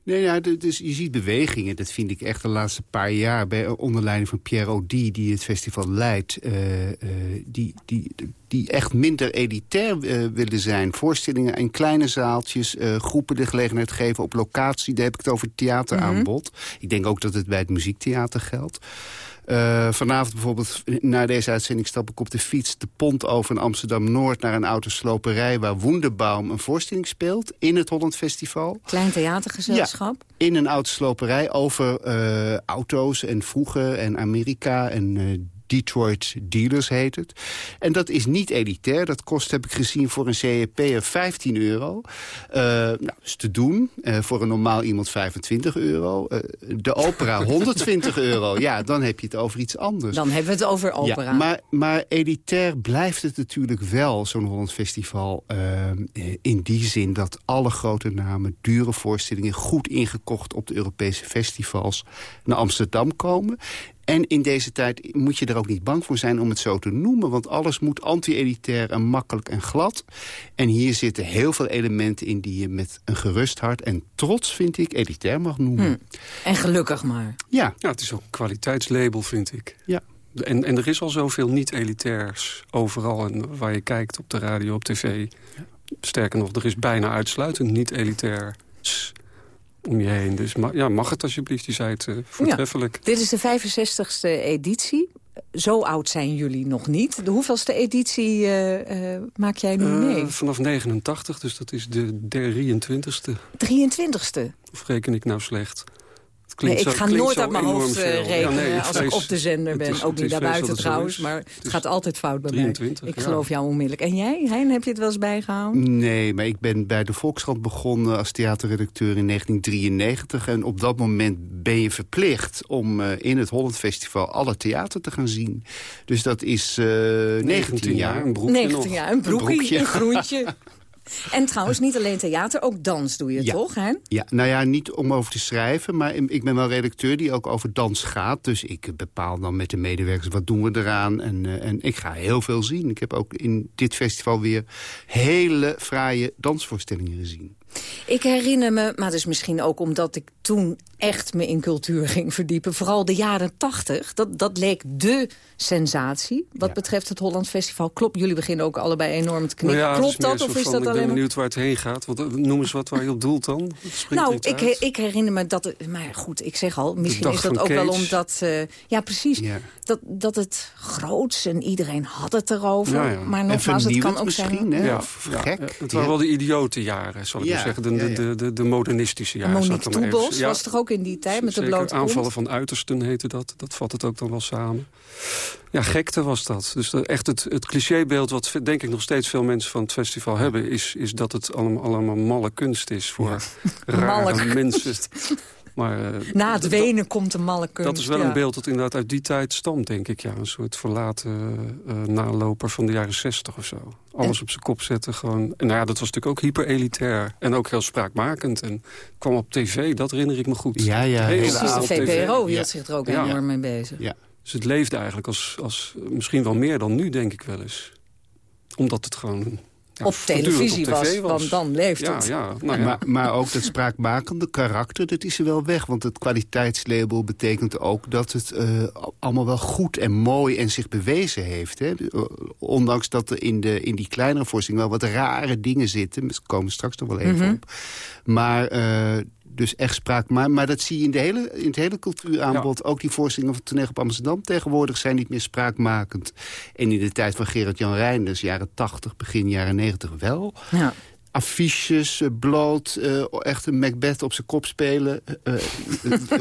Nee, ja, dus je ziet bewegingen. Dat vind ik echt de laatste paar jaar. Bij onder leiding van Pierre Audi, die het festival leidt. eh, eh, die, die, die echt minder elitair eh, willen zijn. Voorstellingen in kleine zaaltjes. groepen de gelegenheid geven op locatie. Daar heb ik het over theateraanbod. Ik denk ook dat het bij het muziektheater geldt. Eh, vanavond bijvoorbeeld, na deze uitzending stap ik op de fiets... de pont over in Amsterdam-Noord naar een autosloperij... waar Wonderbaum een voorstelling speelt in het Holland Festival. Klein theatergezelschap. Ja, in een autosloperij over eh, auto's en vroeger en Amerika en eh, Detroit Dealers heet het. En dat is niet elitair. Dat kost, heb ik gezien, voor een CEP'er 15 euro. Eh nou, dat is te doen. Eh, voor een normaal iemand 25 euro. Eh, de opera 120 euro. Ja, dan heb je het over iets anders. Dan hebben we het over opera. Ja, maar, maar elitair blijft het natuurlijk wel, zo'n Holland Festival. in die zin dat alle grote namen, dure voorstellingen... goed ingekocht op de Europese festivals naar Amsterdam komen. En in deze tijd moet je er ook niet bang voor zijn om het zo te noemen. Want alles moet anti-elitair en makkelijk en glad. En hier zitten heel veel elementen in die je met een gerust hart... en trots, vind ik, elitair mag noemen. Hm. En gelukkig maar. Ja. ja, het is ook een kwaliteitslabel, vind ik. Ja. En, en er is al zoveel niet-elitairs overal en waar je kijkt op de radio, op tv. Sterker nog, er is bijna uitsluitend niet-elitairs om je heen. Dus ma ja, mag het alsjeblieft, je zei het eh, voortreffelijk. Dit is de 65ste editie. Zo oud zijn jullie nog niet. De hoeveelste editie eh, eh, maak jij nu mee? vanaf 89, dus dat is de 23ste. 23ste. Of reken ik nou slecht? Het Nee, klinkt ik ga nooit uit mijn hoofd eh, veel. rekenen Ja, nee, als ik op de zender ben. is- Ook niet daarbuiten trouwens, maar Het gaat altijd fout bij 23, mij. Ik ja. geloof jou onmiddellijk. En jij, Hein, heb je het wel eens bijgehouden? Nee, maar ik ben bij de Volkskrant begonnen als theaterredacteur in 1993. En op dat moment ben je verplicht om eh, in het Holland Festival alle theater te gaan zien. Dus dat is eh 19, jaar. een broekje 19 jaar, een broekje. een groentje. En trouwens, niet alleen theater, ook dans doe je Ja. toch, Hein? Ja, nou ja, niet om over te schrijven, maar ik ben wel redacteur die ook over dans gaat. Dus ik bepaal dan met de medewerkers wat doen we eraan. En, eh, en ik ga heel veel zien. Ik heb ook in dit festival weer hele fraaie dansvoorstellingen gezien. Ik herinner me, maar dat is misschien ook omdat ik toen echt me in cultuur ging verdiepen. Vooral de jaren tachtig. Dat, dat leek de sensatie wat betreft het Holland Festival. Klopt, jullie beginnen ook allebei enorm te knikken. Nou ja, Klopt dat of is van, dat Ik ben alleen maar... benieuwd waar het heen gaat. Want, eh, noem eens wat waar je op doelt dan. Nou, ik, ik herinner me dat... Het, maar goed, ik zeg al, misschien is dat ook wel omdat... eh, ja, precies. Dat, dat het groots en iedereen had het erover. Ja, ja. Maar nogmaals, het kan ook zijn... misschien, hè? Ja, gek. ja. Het waren wel de idiote jaren, zal ik Ja, maar zeggen. De, ja, de, ja. de, de, de modernistische jaren. Monique Ja, was toch ook in die tijd met de blote Aanvallen van uitersten heette dat. Dat vat het ook dan wel samen. Ja, gekte was dat. Dus echt het, het clichébeeld wat denk ik nog steeds veel mensen van het festival hebben... is, is dat het allemaal, allemaal malle kunst is voor Malle rare mensen. Maar, eh, Na het wenen komt de malle kunst. dat is wel ja. een beeld dat inderdaad uit die tijd stamt, denk ik. Ja, een soort verlaten eh, naloper van de jaren zestig of zo. Alles op zijn kop zetten, gewoon. En nou ja, dat was natuurlijk ook hyper-elitair. En ook heel spraakmakend. En kwam op tv, dat herinner ik me goed. Ja, ja, Hele Precies, de. VPRO hield Ja. zich er ook Ja. enorm mee bezig. Ja. Dus het leefde eigenlijk als, als misschien wel meer dan nu, denk ik wel eens. Omdat het gewoon... ja, Op televisie op tv was, want dan leeft ja, het. Ja, nou ja. Maar, maar ook dat spraakmakende karakter, dat is er wel weg. Want het kwaliteitslabel betekent ook dat het eh, allemaal wel goed en mooi en zich bewezen heeft. Hè? Eh, Ondanks dat er in, de, in die kleinere voorstelling wel wat rare dingen zitten. We komen straks nog wel even Mhm. op. Maar... eh, dus echt spraak. Maar, maar dat zie je in, de hele, in het hele cultuuraanbod. Ook die voorstellingen van Toneel op Amsterdam tegenwoordig zijn niet meer spraakmakend. En in de tijd van Gerard-Jan Reinders, jaren 80, begin jaren 90 wel. Ja. Affiches, eh, bloot, eh, echt een Macbeth op zijn kop spelen.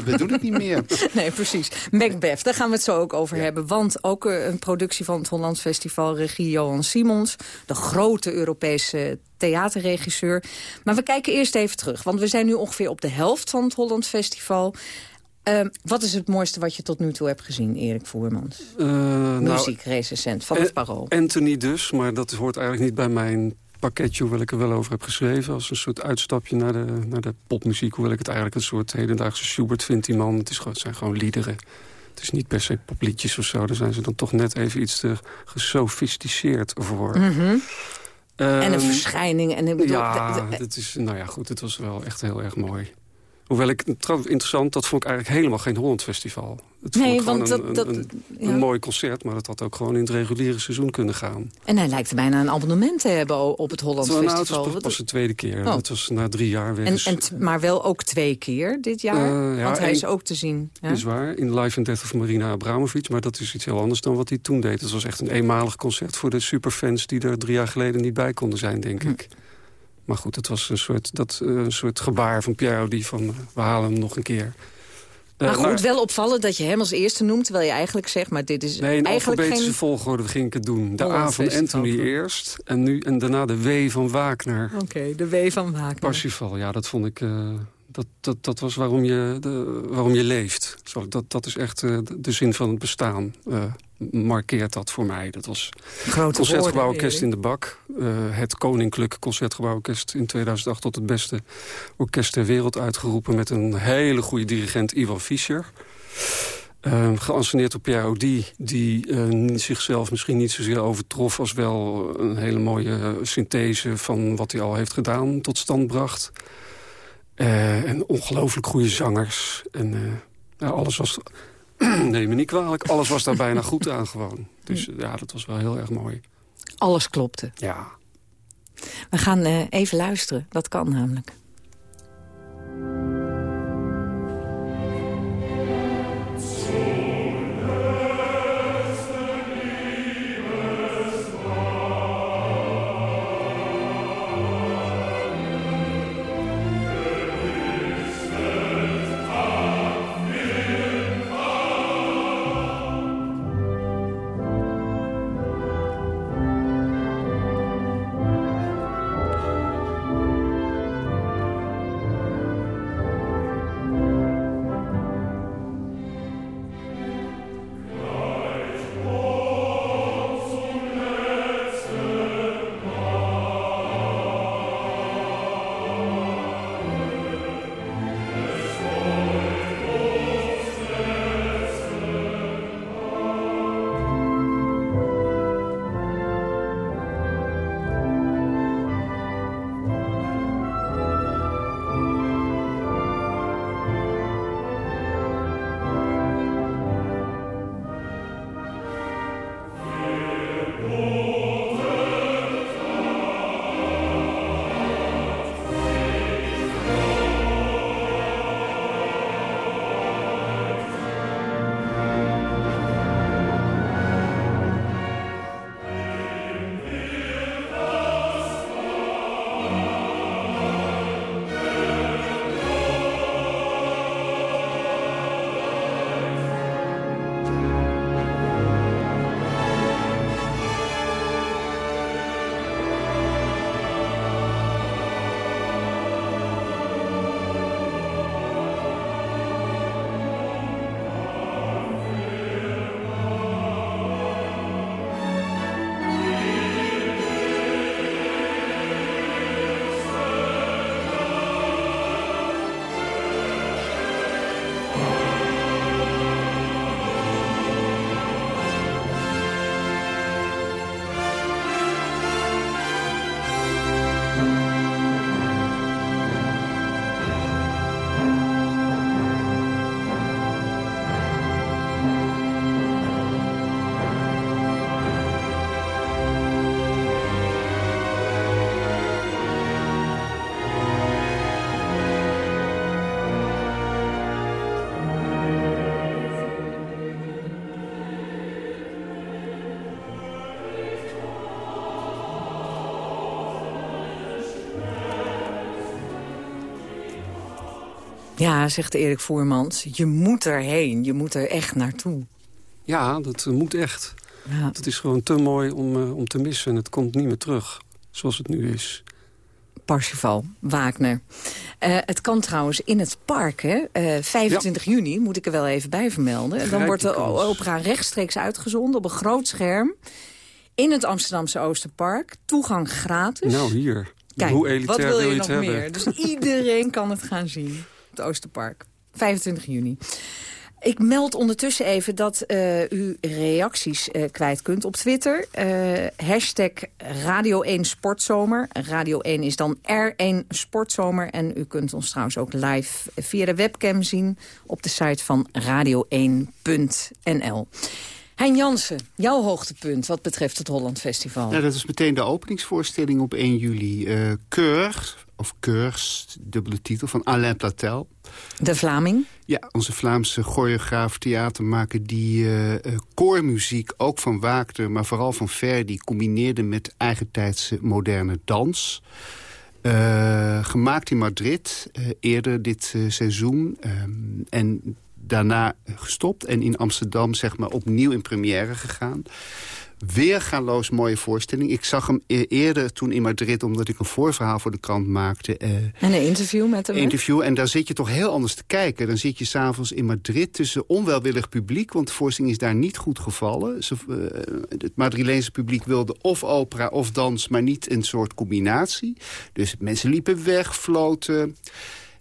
We doen het niet meer. Nee, precies. Macbeth, daar gaan we het zo ook over hebben. Want ook eh, een productie van het Hollands Festival, regie Johan Simons. De grote Europese theaterregisseur. Maar we kijken eerst even terug. Want we zijn nu ongeveer op de helft van het Hollands Festival. Ehm, wat is het mooiste wat je tot nu toe hebt gezien, Erik Voermans? Eh, nou, Muziekrecensent van het Parool. Anthony dus, maar dat hoort eigenlijk niet bij mijn pakketje... hoewel ik er wel over heb geschreven. Als een soort uitstapje naar de, naar de popmuziek. Hoewel ik het eigenlijk een soort hedendaagse Schubert vind, die man. Het, is gewoon, het zijn gewoon liederen. Het is niet per se popliedjes of zo. Daar zijn ze dan toch net even iets te gesofisticeerd voor. Mhm. en een Ehm, verschijning. En ik bedoel, ja, het is, nou ja, goed, het was wel echt heel erg mooi. Hoewel ik, trouwens interessant, dat vond ik eigenlijk helemaal geen Holland Festival. Het vond Nee, ik gewoon want een, dat- een, dat- een, ja. een mooi concert, maar dat had ook gewoon in het reguliere seizoen kunnen gaan. En hij lijkt bijna een abonnement te hebben op het Holland nou, het Festival. was pas, de tweede keer. Oh. Dat was na drie jaar weer en, maar wel ook twee keer dit jaar? Eh, ja, Want hij is ook te zien. Ja? is waar, in Live and Death of Marina Abramovic. Maar dat is iets heel anders dan wat hij toen deed. Het was echt een eenmalig concert voor de superfans... die er drie jaar geleden niet bij konden zijn, denk Hm. ik. Maar goed, het was een soort, dat, eh, een soort gebaar van Pierre die van... eh, we halen hem nog een keer. Eh, Maar goed, nou, wel opvallen dat je hem als eerste noemt... terwijl je eigenlijk zegt, maar dit is Nee, in eigenlijk alfabetische geen... volgorde ging ik het doen. De Holland A van. Anthony eerst en, nu, en daarna de W van Wagner. Oké, de W van Wagner. Parsifal, ja, dat vond ik... dat, dat, dat was waarom je, de, waarom je leeft. Zo, dat, dat is echt eh, de, zin van het bestaan. eh, markeert dat voor mij. Dat was Grote Concertgebouworkest in de bak. eh, het Koninklijk Concertgebouworkest in 2008... tot het beste orkest ter wereld uitgeroepen... met een hele goede dirigent Ivan Fischer. Uh, geanceneerd door Pierre Audi, die zichzelf misschien niet zozeer overtrof... als wel een hele mooie synthese van wat hij al heeft gedaan tot stand bracht. Eh, en ongelooflijk goede zangers. En eh, ja, alles was... neem me niet kwalijk, alles was daar bijna goed aan gewoon. Dus eh, ja, dat was wel heel erg mooi. Alles klopte. Ja. We gaan even luisteren, dat kan namelijk. Ja, zegt Erik Voermans, je moet erheen. Je moet er echt naartoe. Ja, dat eh, moet echt. Ja. Het is gewoon te mooi om, eh, om te missen. En het komt niet meer terug, zoals het nu is. Parsifal, Wagner. Eh, het kan trouwens in het park, hè? Eh, 25 juni, moet ik er wel even bij vermelden. Dan wordt de kans. opera rechtstreeks uitgezonden op een groot scherm... in het Amsterdamse Oosterpark. Toegang gratis. Nou, hier. Kijk, Hoe elitair wat wil je, wil je nog meer? Dus iedereen kan het gaan zien. Het Oosterpark. 25 juni. Ik meld ondertussen even dat eh, u reacties eh, kwijt kunt op Twitter. Eh, hashtag Radio 1 Sportzomer. Radio 1 is dan R1 Sportzomer. En u kunt ons trouwens ook live via de webcam zien... op de site van radio1.nl. Hein Jansen, jouw hoogtepunt wat betreft het Holland Festival. Ja, dat is meteen de openingsvoorstelling op 1 juli. Keur, of Keurs, dubbele titel, van Alain Platel. De Vlaming? Ja, onze Vlaamse choreograaf, theatermaker... die eh, eh, koormuziek, ook van Wagner, maar vooral van Verdi... combineerde met eigentijdse moderne dans... Eh, gemaakt in Madrid, eerder dit seizoen. ehm, en daarna gestopt en in Amsterdam zeg maar, opnieuw in première gegaan. Weergaloos mooie voorstelling. Ik zag hem e- eerder toen in Madrid... omdat ik een voorverhaal voor de krant maakte. eh, En een interview met hem? hè? interview. En daar zit je toch heel anders te kijken. Dan zit je s'avonds in Madrid tussen onwelwillig publiek... want de voorstelling is daar niet goed gevallen. Ze, eh, het Madrileense publiek wilde of opera of dans... maar niet een soort combinatie. Dus mensen liepen weg, floten...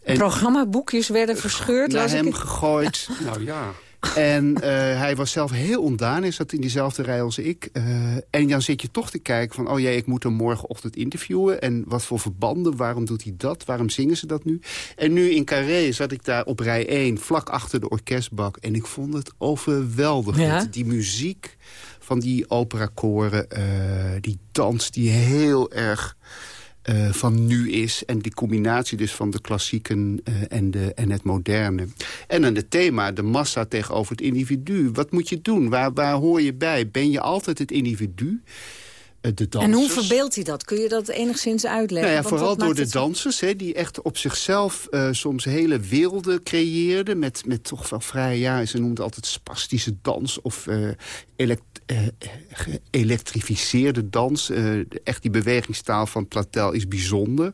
En Programmaboekjes werden verscheurd. naar ik hem gegooid. Nou ja. En eh, hij was zelf heel ontdaan. Hij zat in diezelfde rij als ik. Eh, en dan zit je toch te kijken van... oh jee, ik moet hem morgenochtend interviewen. En wat voor verbanden, waarom doet hij dat? Waarom zingen ze dat nu? En nu in Carré zat ik daar op rij 1, vlak achter de orkestbak. En ik vond het overweldigend. Ja? Die muziek van die operakoren, eh, die dans die heel erg... eh, van nu is. En die combinatie dus van de klassieken eh, en, de, en het moderne. En dan het thema, de massa tegenover het individu. Wat moet je doen? Waar, waar hoor je bij? Ben je altijd het individu? Eh, de En hoe verbeeldt hij dat? Kun je dat enigszins uitleggen? Nou ja, vooral door de dansers, hè, die echt op zichzelf soms hele werelden creëerden. Met, met toch wel vrij, ja, ze noemden altijd spastische dans of eh, geëlektrificeerde dans. Eh, echt die bewegingstaal van Platel is bijzonder.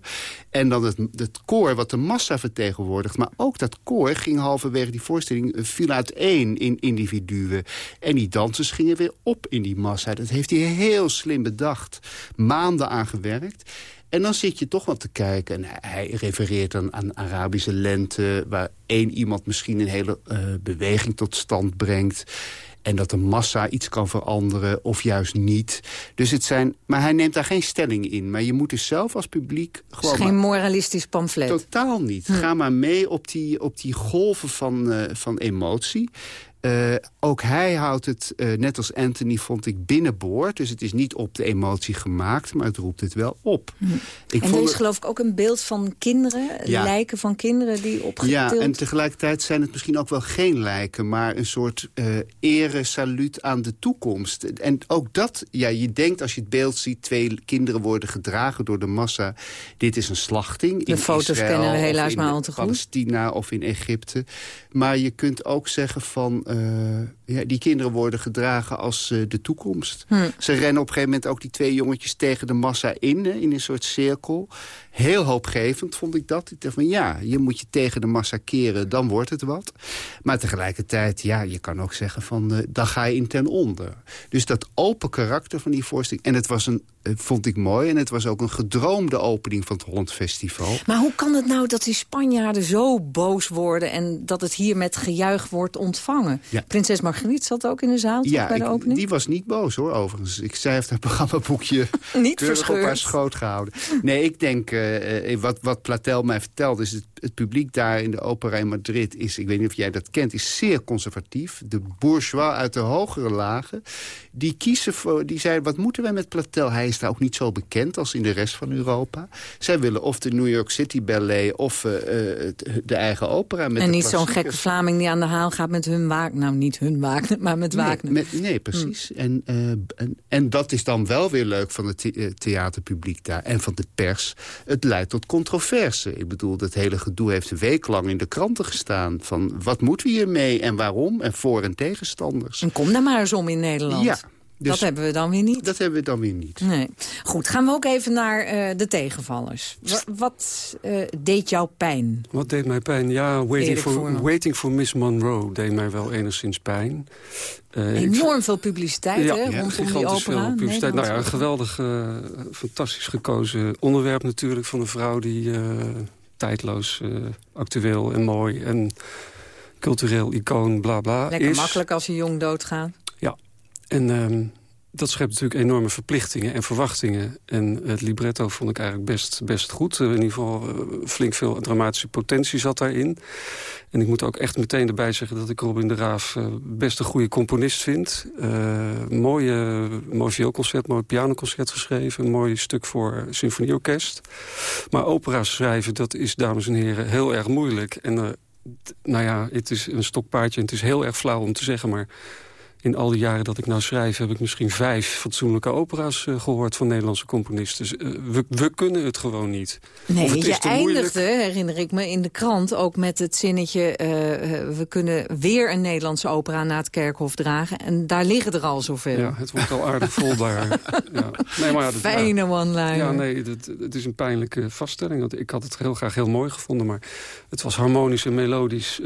En dan het, het koor wat de massa vertegenwoordigt. Maar ook dat koor ging halverwege die voorstelling... eh, viel uiteen in individuen. En die dansers gingen weer op in die massa. Dat heeft hij heel slim bedacht. Maanden aan gewerkt. En dan zit je toch wat te kijken. En hij- hij refereert dan aan Arabische lente... waar één iemand misschien een hele eh, beweging tot stand brengt... En dat de massa iets kan veranderen of juist niet. Dus het zijn, maar hij neemt daar geen stelling in. Maar je moet dus zelf als publiek Het gewoon... is geen moralistisch pamflet. Totaal niet. Hm. Ga maar mee op die, op die golven van, eh, van emotie. Eh, ook hij houdt het, eh, net als Anthony, vond ik binnenboord. Dus het is niet op de emotie gemaakt, maar het roept het wel op. Ik en er is geloof ik ook een beeld van kinderen, Ja. lijken van kinderen die opgetild... Ja, en tegelijkertijd zijn het misschien ook wel geen lijken... maar een soort eh ere, saluut aan de toekomst. En ook dat, ja, je denkt als je het beeld ziet... twee kinderen worden gedragen door de massa. Dit is een slachting De in foto's Israël kennen we helaas in maar al te goed. Palestina of in Egypte. Maar je kunt ook zeggen van... eh, ja, die kinderen worden gedragen als eh, de toekomst. Hm. Ze rennen op een gegeven moment ook die twee jongetjes tegen de massa in... Hè, in een soort cirkel. Heel hoopgevend vond ik dat. Ik dacht van ja, je moet je tegen de massa keren, dan wordt het wat. Maar tegelijkertijd, ja, je kan ook zeggen van... eh, dan ga je in ten onder. Dus dat open karakter van die voorstelling... en het was een, eh, vond ik mooi... en het was ook een gedroomde opening van het Holland Festival. Maar hoe kan het nou dat die Spanjaarden zo boos worden... en dat het hier met gejuich wordt ontvangen? Ja. Prinses Margriet zat ook in de zaal Ja, bij de ik- opening? die was niet boos hoor, overigens. Ik, zij heeft haar programmaboekje Niet keurig op haar schoot gehouden. Nee, ik denk, eh, eh, wat, wat Platel mij vertelde... is het, het publiek daar in de opera in Madrid is... ik weet niet of jij dat kent, is zeer conservatief. De bourgeois uit de hogere lagen... die kiezen voor, die zeiden, wat moeten wij met Platel? Hij is daar ook niet zo bekend als in de rest van Europa. Zij willen of de New York City Ballet... of eh, eh, de eigen opera. Met en niet zo'n gekke. Vlaming die aan de haal gaat met hun Wagner. Nou, niet hun Wagner, maar met Nee, Wagner. met- nee, precies. En, eh, en, en dat is dan wel weer leuk van het the- theaterpubliek daar en van de pers. Het leidt tot controverse. Ik bedoel, dat hele gedoe heeft een week lang in de kranten gestaan. Van wat moeten we hiermee en waarom en voor- en tegenstanders. En kom daar maar eens om in Nederland. Ja, Dus dat hebben we dan weer niet. Dat hebben we dan weer niet. Nee. Goed, gaan we ook even naar eh, de tegenvallers. Wa- wat eh, deed jou pijn? Wat deed mij pijn? Ja, Waiting for. Waiting for Miss Monroe deed mij wel enigszins pijn. Eh, ik- Enorm veel publiciteit, hè, rondom die gigantisch opera. veel publiciteit. Nou ja, een geweldig, eh, fantastisch gekozen onderwerp natuurlijk... van een vrouw die eh, tijdloos, eh, actueel en mooi... en cultureel icoon, bla bla, Lekker is. makkelijk als je jong doodgaat. Ja, en ehm, dat schept natuurlijk enorme verplichtingen en verwachtingen. En het libretto vond ik eigenlijk best, best goed. Eh, In ieder geval eh, flink veel dramatische potentie zat daarin. En ik moet ook echt meteen erbij zeggen dat ik Robin de Raaf eh, best een goede componist vind. Mooie, mooi vioolconcert, mooi pianoconcert geschreven. Een mooi stuk voor symfonieorkest. Maar opera schrijven, dat is, dames en heren, heel erg moeilijk. En nou ja, het is een stokpaardje en het is heel erg flauw om te zeggen... maar in al die jaren dat ik nou schrijf... heb ik misschien vijf fatsoenlijke opera's eh, gehoord van Nederlandse componisten. Dus, eh, we, we kunnen het gewoon niet. Nee, je te moeilijk. eindigde, herinner ik me, in de krant ook met het zinnetje... eh, we kunnen weer een Nederlandse opera naar het kerkhof dragen. En daar liggen er al zoveel. Ja, het wordt al aardig vol daar. Ja. Nee, maar ja, dat, Fijne one-liner. Ja, nee, het, het is een pijnlijke vaststelling. Want ik had het heel graag heel mooi gevonden. Maar het was harmonisch en melodisch...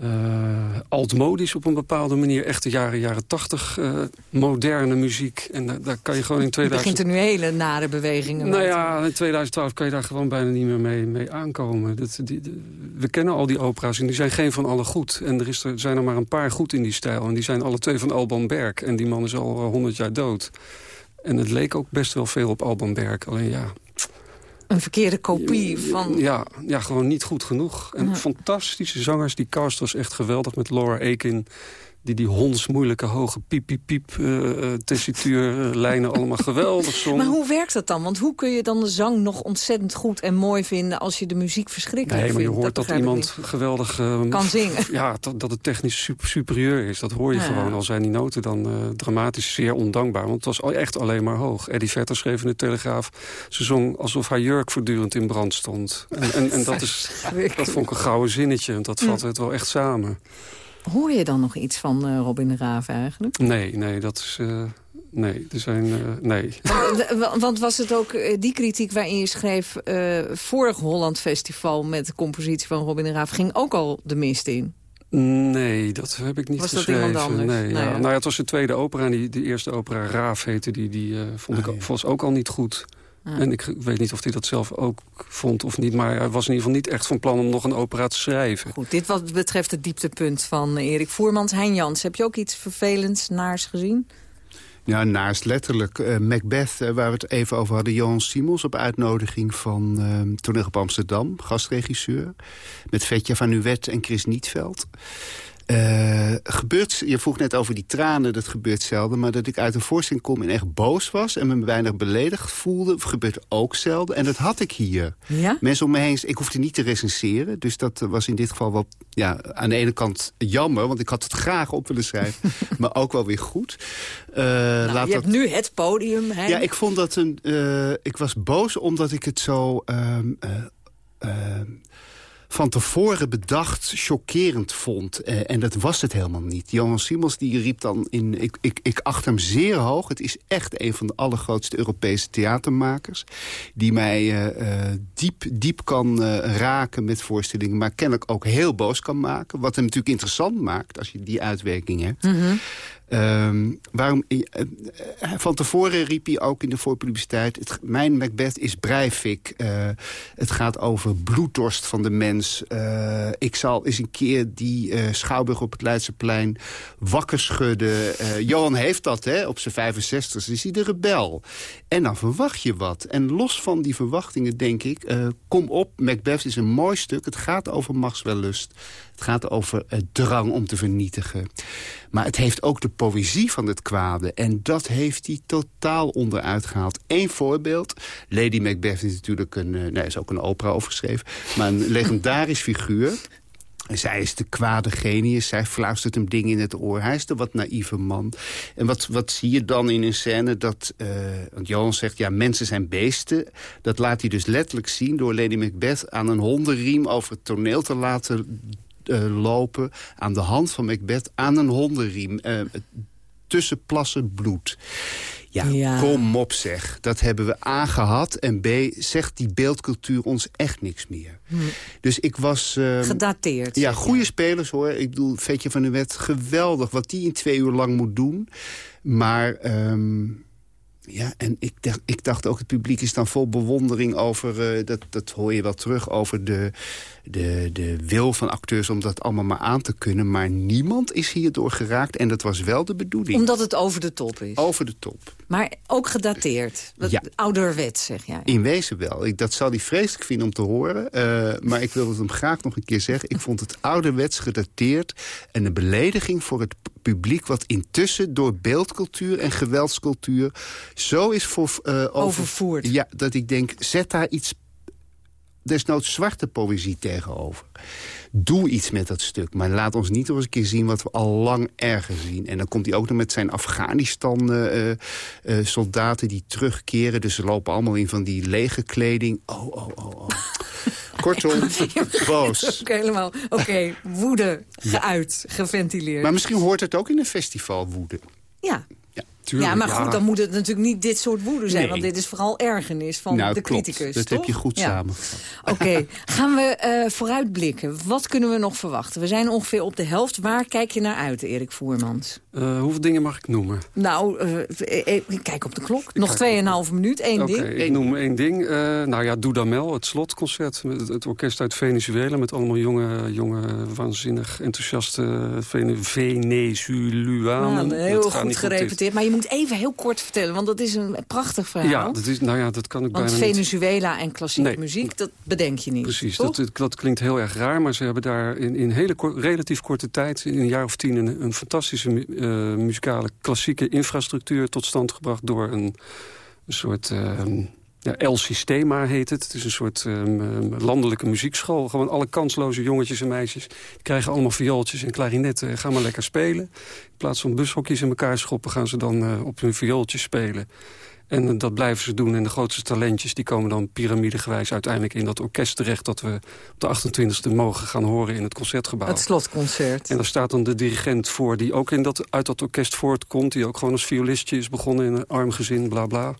eh eh, altmodisch op een bepaalde manier. Echte jaren, jaren tachtig, eh, moderne muziek. En daar, daar kan je gewoon in Je 2000... begint er nu hele nare bewegingen Nou ja, in 2012 kan je daar gewoon bijna niet meer mee, mee aankomen. Dat, die, we kennen al die opera's en die zijn geen van alle goed. En er, is er zijn er maar een paar goed in die stijl. En die zijn alle twee van Alban Berg. En die man is al honderd jaar dood. En het leek ook best wel veel op Alban Berg. Alleen ja, Een verkeerde kopie van... ja, ja, gewoon niet goed genoeg. En Ja. fantastische zangers. Die cast was echt geweldig met Laura Akin. Die die hondsmoeilijke hoge piep piep piep eh, eh, tessituurlijnen allemaal geweldig zong. Maar hoe werkt dat dan? Want hoe kun je dan de zang nog ontzettend goed en mooi vinden... als je de muziek verschrikkelijk Nee, maar je vindt? hoort dat, iemand geweldig... eh, Kan zingen. Ja, dat, dat het technisch sup- superieur is. Dat hoor je Ja. gewoon. Al zijn die noten dan dramatisch zeer ondankbaar. Want het was echt alleen maar hoog. Eddie Vetter schreef in de Telegraaf... ze zong alsof haar jurk voortdurend in brand stond. En, en, en dat, is, dat vond ik een gouden zinnetje. Want dat vatte het wel echt samen. Hoor je dan nog iets van eh, Robin de Raaf eigenlijk? Nee, nee, dat is... eh, nee, er zijn... eh, nee. Want- wa- Want was het ook die kritiek waarin je schreef... vorig Holland Festival met de compositie van Robin de Raaf... ging ook al de mist in? Nee, dat heb ik niet Was dat geschreven. iemand anders? Nee, Nou ja. ja. Nou ja, het was de tweede opera. En die, die eerste opera, Raaf heette, die, die vond ik ook, was ook al niet goed. En ik weet niet of hij dat zelf ook vond of niet. Maar hij was in ieder geval niet echt van plan om nog een opera te schrijven. Goed, dit wat betreft het dieptepunt van eh, Erik Voermans. Hein Jans, heb je ook iets vervelends, naars gezien? Ja, naast letterlijk eh, Macbeth, eh, waar we het even over hadden. Johan Simons op uitnodiging van uh, Toneel op Amsterdam, gastregisseur. Met Vetja van Nuwet en Chris Nietveld. Uh, gebeurt, je vroeg net over die tranen, dat gebeurt zelden. Maar dat ik uit een voorstelling kom en echt boos was... en me weinig beledigd voelde, gebeurt ook zelden. En dat had ik hier. Ja? Mensen om me heen, ik hoefde niet te recenseren. Dus dat was in dit geval wel ja, aan de ene kant jammer... want ik had het graag op willen schrijven, maar ook wel weer goed. Uh, nou, laat je dat... hebt nu het podium. Hein? Ja, ik vond dat een... Uh, ik was boos omdat ik het zo... Um, uh, van tevoren bedacht chockerend vond. Uh, en dat was het helemaal niet. Johan Simons die riep dan in... Ik, ik, ik acht hem zeer hoog. Het is echt een van de allergrootste Europese theatermakers. Die mij uh, diep, diep kan raken met voorstellingen. Maar kennelijk ook heel boos kan maken. Wat hem natuurlijk interessant maakt als je die uitwerking hebt. Mhm. Um, waarom, uh, uh, van tevoren riep hij ook in de voorpubliciteit... Mijn Macbeth is Breivik. Uh, het gaat over bloeddorst van de mens. ik zal eens een keer die schouwburg op het Leidseplein wakker schudden. Johan heeft dat, hè, op zijn 65 is hij de rebel. En dan verwacht je wat. En los van die verwachtingen denk ik... kom op, Macbeth is een mooi stuk. Het gaat over machtswellust. Het gaat over het drang om te vernietigen. Maar het heeft ook de poëzie van het kwade. En dat heeft hij totaal onderuit gehaald. Eén voorbeeld. Lady Macbeth is natuurlijk een... Nee, is ook een opera overgeschreven. Maar een legendarisch figuur. Zij is de kwade genius. Zij fluistert hem dingen in het oor. Hij is de wat naïeve man. En wat, wat zie je dan in een scène? Dat, uh, want Johan zegt, ja, mensen zijn beesten. Dat laat hij dus letterlijk zien door Lady Macbeth... aan een hondenriem over het toneel te laten lopen... aan de hand van Macbeth aan een hondenriem. Uh, tussen plassen bloed. Ja, kom op zeg. Dat hebben we A gehad. En B, zegt die beeldcultuur ons echt niks meer. Dus ik was... ehm, Gedateerd. Ja, goede spelers hoor. Ik bedoel, Vetje van de Wet, geweldig. Wat die in twee uur lang moet doen. Maar... ehm, ja, en ik dacht, ik dacht ook, het publiek is dan vol bewondering over... eh, dat, dat hoor je wel terug, over de, de, de wil van acteurs... om dat allemaal maar aan te kunnen. Maar niemand is hierdoor geraakt. En dat was wel de bedoeling. Omdat het over de top is. Over de top. Maar ook gedateerd. Ja. Ouderwets, zeg jij. In wezen wel. Ik, dat zal hij vreselijk vinden om te horen. eh, maar ik wil het hem graag nog een keer zeggen. Ik vond het ouderwets gedateerd. En een belediging voor het publiek... wat intussen door beeldcultuur en geweldscultuur... zo is voor, eh, over- Overvoerd. Ja, dat ik denk, zet daar iets... desnoods zwarte poëzie tegenover. Doe iets met dat stuk. Maar laat ons niet nog eens een keer zien wat we al lang erger zien. En dan komt hij ook nog met zijn Afghanistan-soldaten die terugkeren. Dus ze lopen allemaal in van die lege kleding. Oh, oh, oh, oh. Kortom, boos. Ook helemaal, oké, woede geuit, geventileerd. Maar misschien hoort het ook in een festival woede. ja. Tuurlijk, ja, maar ja. goed, dan moet het natuurlijk niet dit soort woede zijn. Nee. Want dit is vooral ergernis van nou, de klopt. criticus, Dat toch? heb je goed Ja. samengevat. Oké, gaan we eh, vooruitblikken. Wat kunnen we nog verwachten? We zijn ongeveer op de helft. Waar kijk je naar uit, Erik Voermans? Eh, hoeveel dingen mag ik noemen? Nou, eh, kijk op de klok. Nog 2,5 minuut, één Oké, ding. ik noem één ding. Eh, nou ja, Dudamel, het slotconcert. Met het, het orkest uit Venezuela. Met allemaal jonge, jonge waanzinnig enthousiaste Vene Venezuelanen. Nou, heel goed dit. gerepeteerd. Maar je moet even heel kort vertellen, want dat is een prachtig verhaal. Ja, dat is, nou ja, dat kan ik want bijna niet. Venezuela en klassieke Nee. muziek, dat bedenk je niet. Precies, dat, dat klinkt heel erg raar. Maar ze hebben daar in, in hele relatief korte tijd... in een jaar of tien een, een fantastische mu- eh, muzikale klassieke infrastructuur... tot stand gebracht door een, een soort... ehm, El Sistema heet het. Het is een soort ehm, ehm, landelijke muziekschool. Gewoon alle kansloze jongetjes en meisjes... die krijgen allemaal viooltjes en klarinetten. en Gaan maar lekker spelen. In plaats van bushokjes in elkaar schoppen... gaan ze dan eh, op hun viooltjes spelen. En eh, dat blijven ze doen. En de grootste talentjes die komen dan piramidegewijs uiteindelijk in dat orkest terecht... dat we op de 28e mogen gaan horen in het Concertgebouw. Het slotconcert. En daar staat dan de dirigent voor die ook in dat, uit dat orkest voortkomt... die ook gewoon als violistje is begonnen in een arm gezin, bla bla.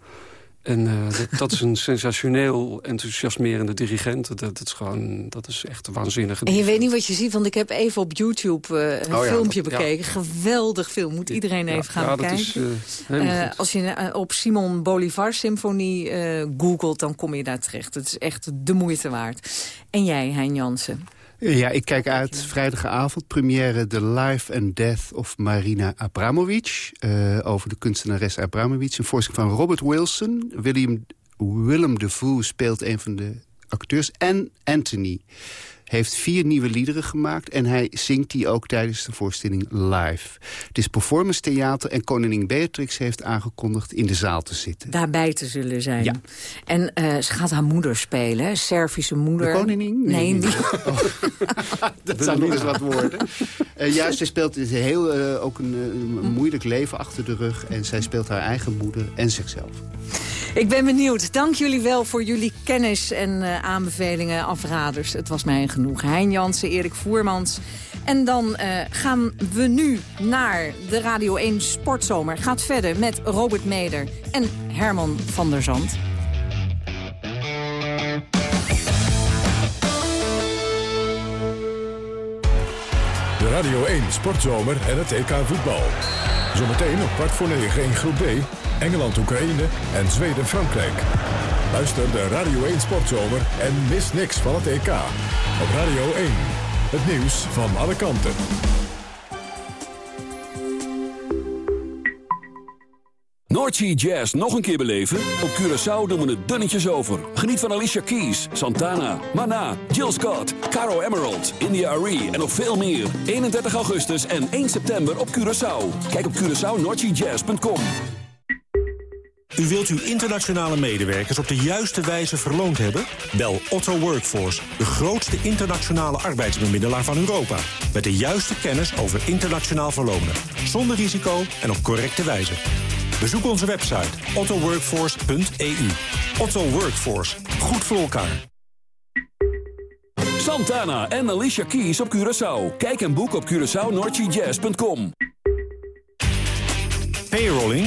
En eh, dat, dat is een sensationeel enthousiasmerende dirigent. Dat, dat is gewoon, dat is echt waanzinnig. En je weet niet wat je ziet, want ik heb even op YouTube eh, een Oh ja, filmpje ja. bekeken. Geweldig film, moet iedereen even gaan ja, dat bekijken. is, eh, Eh, als je op Simon Bolivar Symfonie eh, googelt, dan kom je daar terecht. Het is echt de moeite waard. En jij, Hein Jansen? Ja, ik kijk uit vrijdagavond. Première The Life and Death of Marina Abramovic. eh, over de kunstenares Abramovic. Een voorstelling van Robert Wilson. William, Willem Dafoe speelt een van de acteurs. En Anthony heeft vier nieuwe liederen gemaakt... en hij zingt die ook tijdens de voorstelling live. Het is performance theater en koningin Beatrix heeft aangekondigd... in de zaal te zitten. Daarbij te zullen zijn. Ja. En eh, ze gaat haar moeder spelen? Servische moeder. De koningin? Nee, Nee, niet. Dat zou nog eens wat worden. Eh, juist, zij speelt het heel, eh, ook een, een moeilijk leven achter de rug. En zij speelt haar eigen moeder en zichzelf. Ik ben benieuwd. Dank jullie wel voor jullie kennis en aanbevelingen, afraders. Het was mij genoeg. Hein Jansen, Erik Voermans. En dan eh, gaan we nu naar de Radio 1 Sportzomer. Gaat verder met Robert Meder en Herman van der Zand. De Radio 1 Sportzomer en het EK voetbal. Zometeen op kwart voor negen in groep B. Engeland-Oekraïne en Zweden-Frankrijk. Luister de Radio 1 Sportzomer en mis niks van het EK. Op Radio 1. Het nieuws van alle kanten. Noordsea Jazz nog een keer beleven? Op Curaçao doen we het dunnetjes over. Geniet van Alicia Keys, Santana, Mana, Jill Scott, Caro Emerald, India Arie en nog veel meer. 31 augustus en 1 september op Curaçao. Kijk op CuraçaoNoordseaJazz.com. U wilt uw internationale medewerkers op de juiste wijze verloond hebben? Bel Otto Workforce, de grootste internationale arbeidsbemiddelaar van Europa. Met de juiste kennis over internationaal verlonen. Zonder risico en op correcte wijze. Bezoek onze website ottoworkforce.eu. Otto Workforce. Goed voor elkaar. Santana en Alicia Keys op Curaçao. Kijk en boek op CuraçaoNoordseaJazz.com. Payrolling?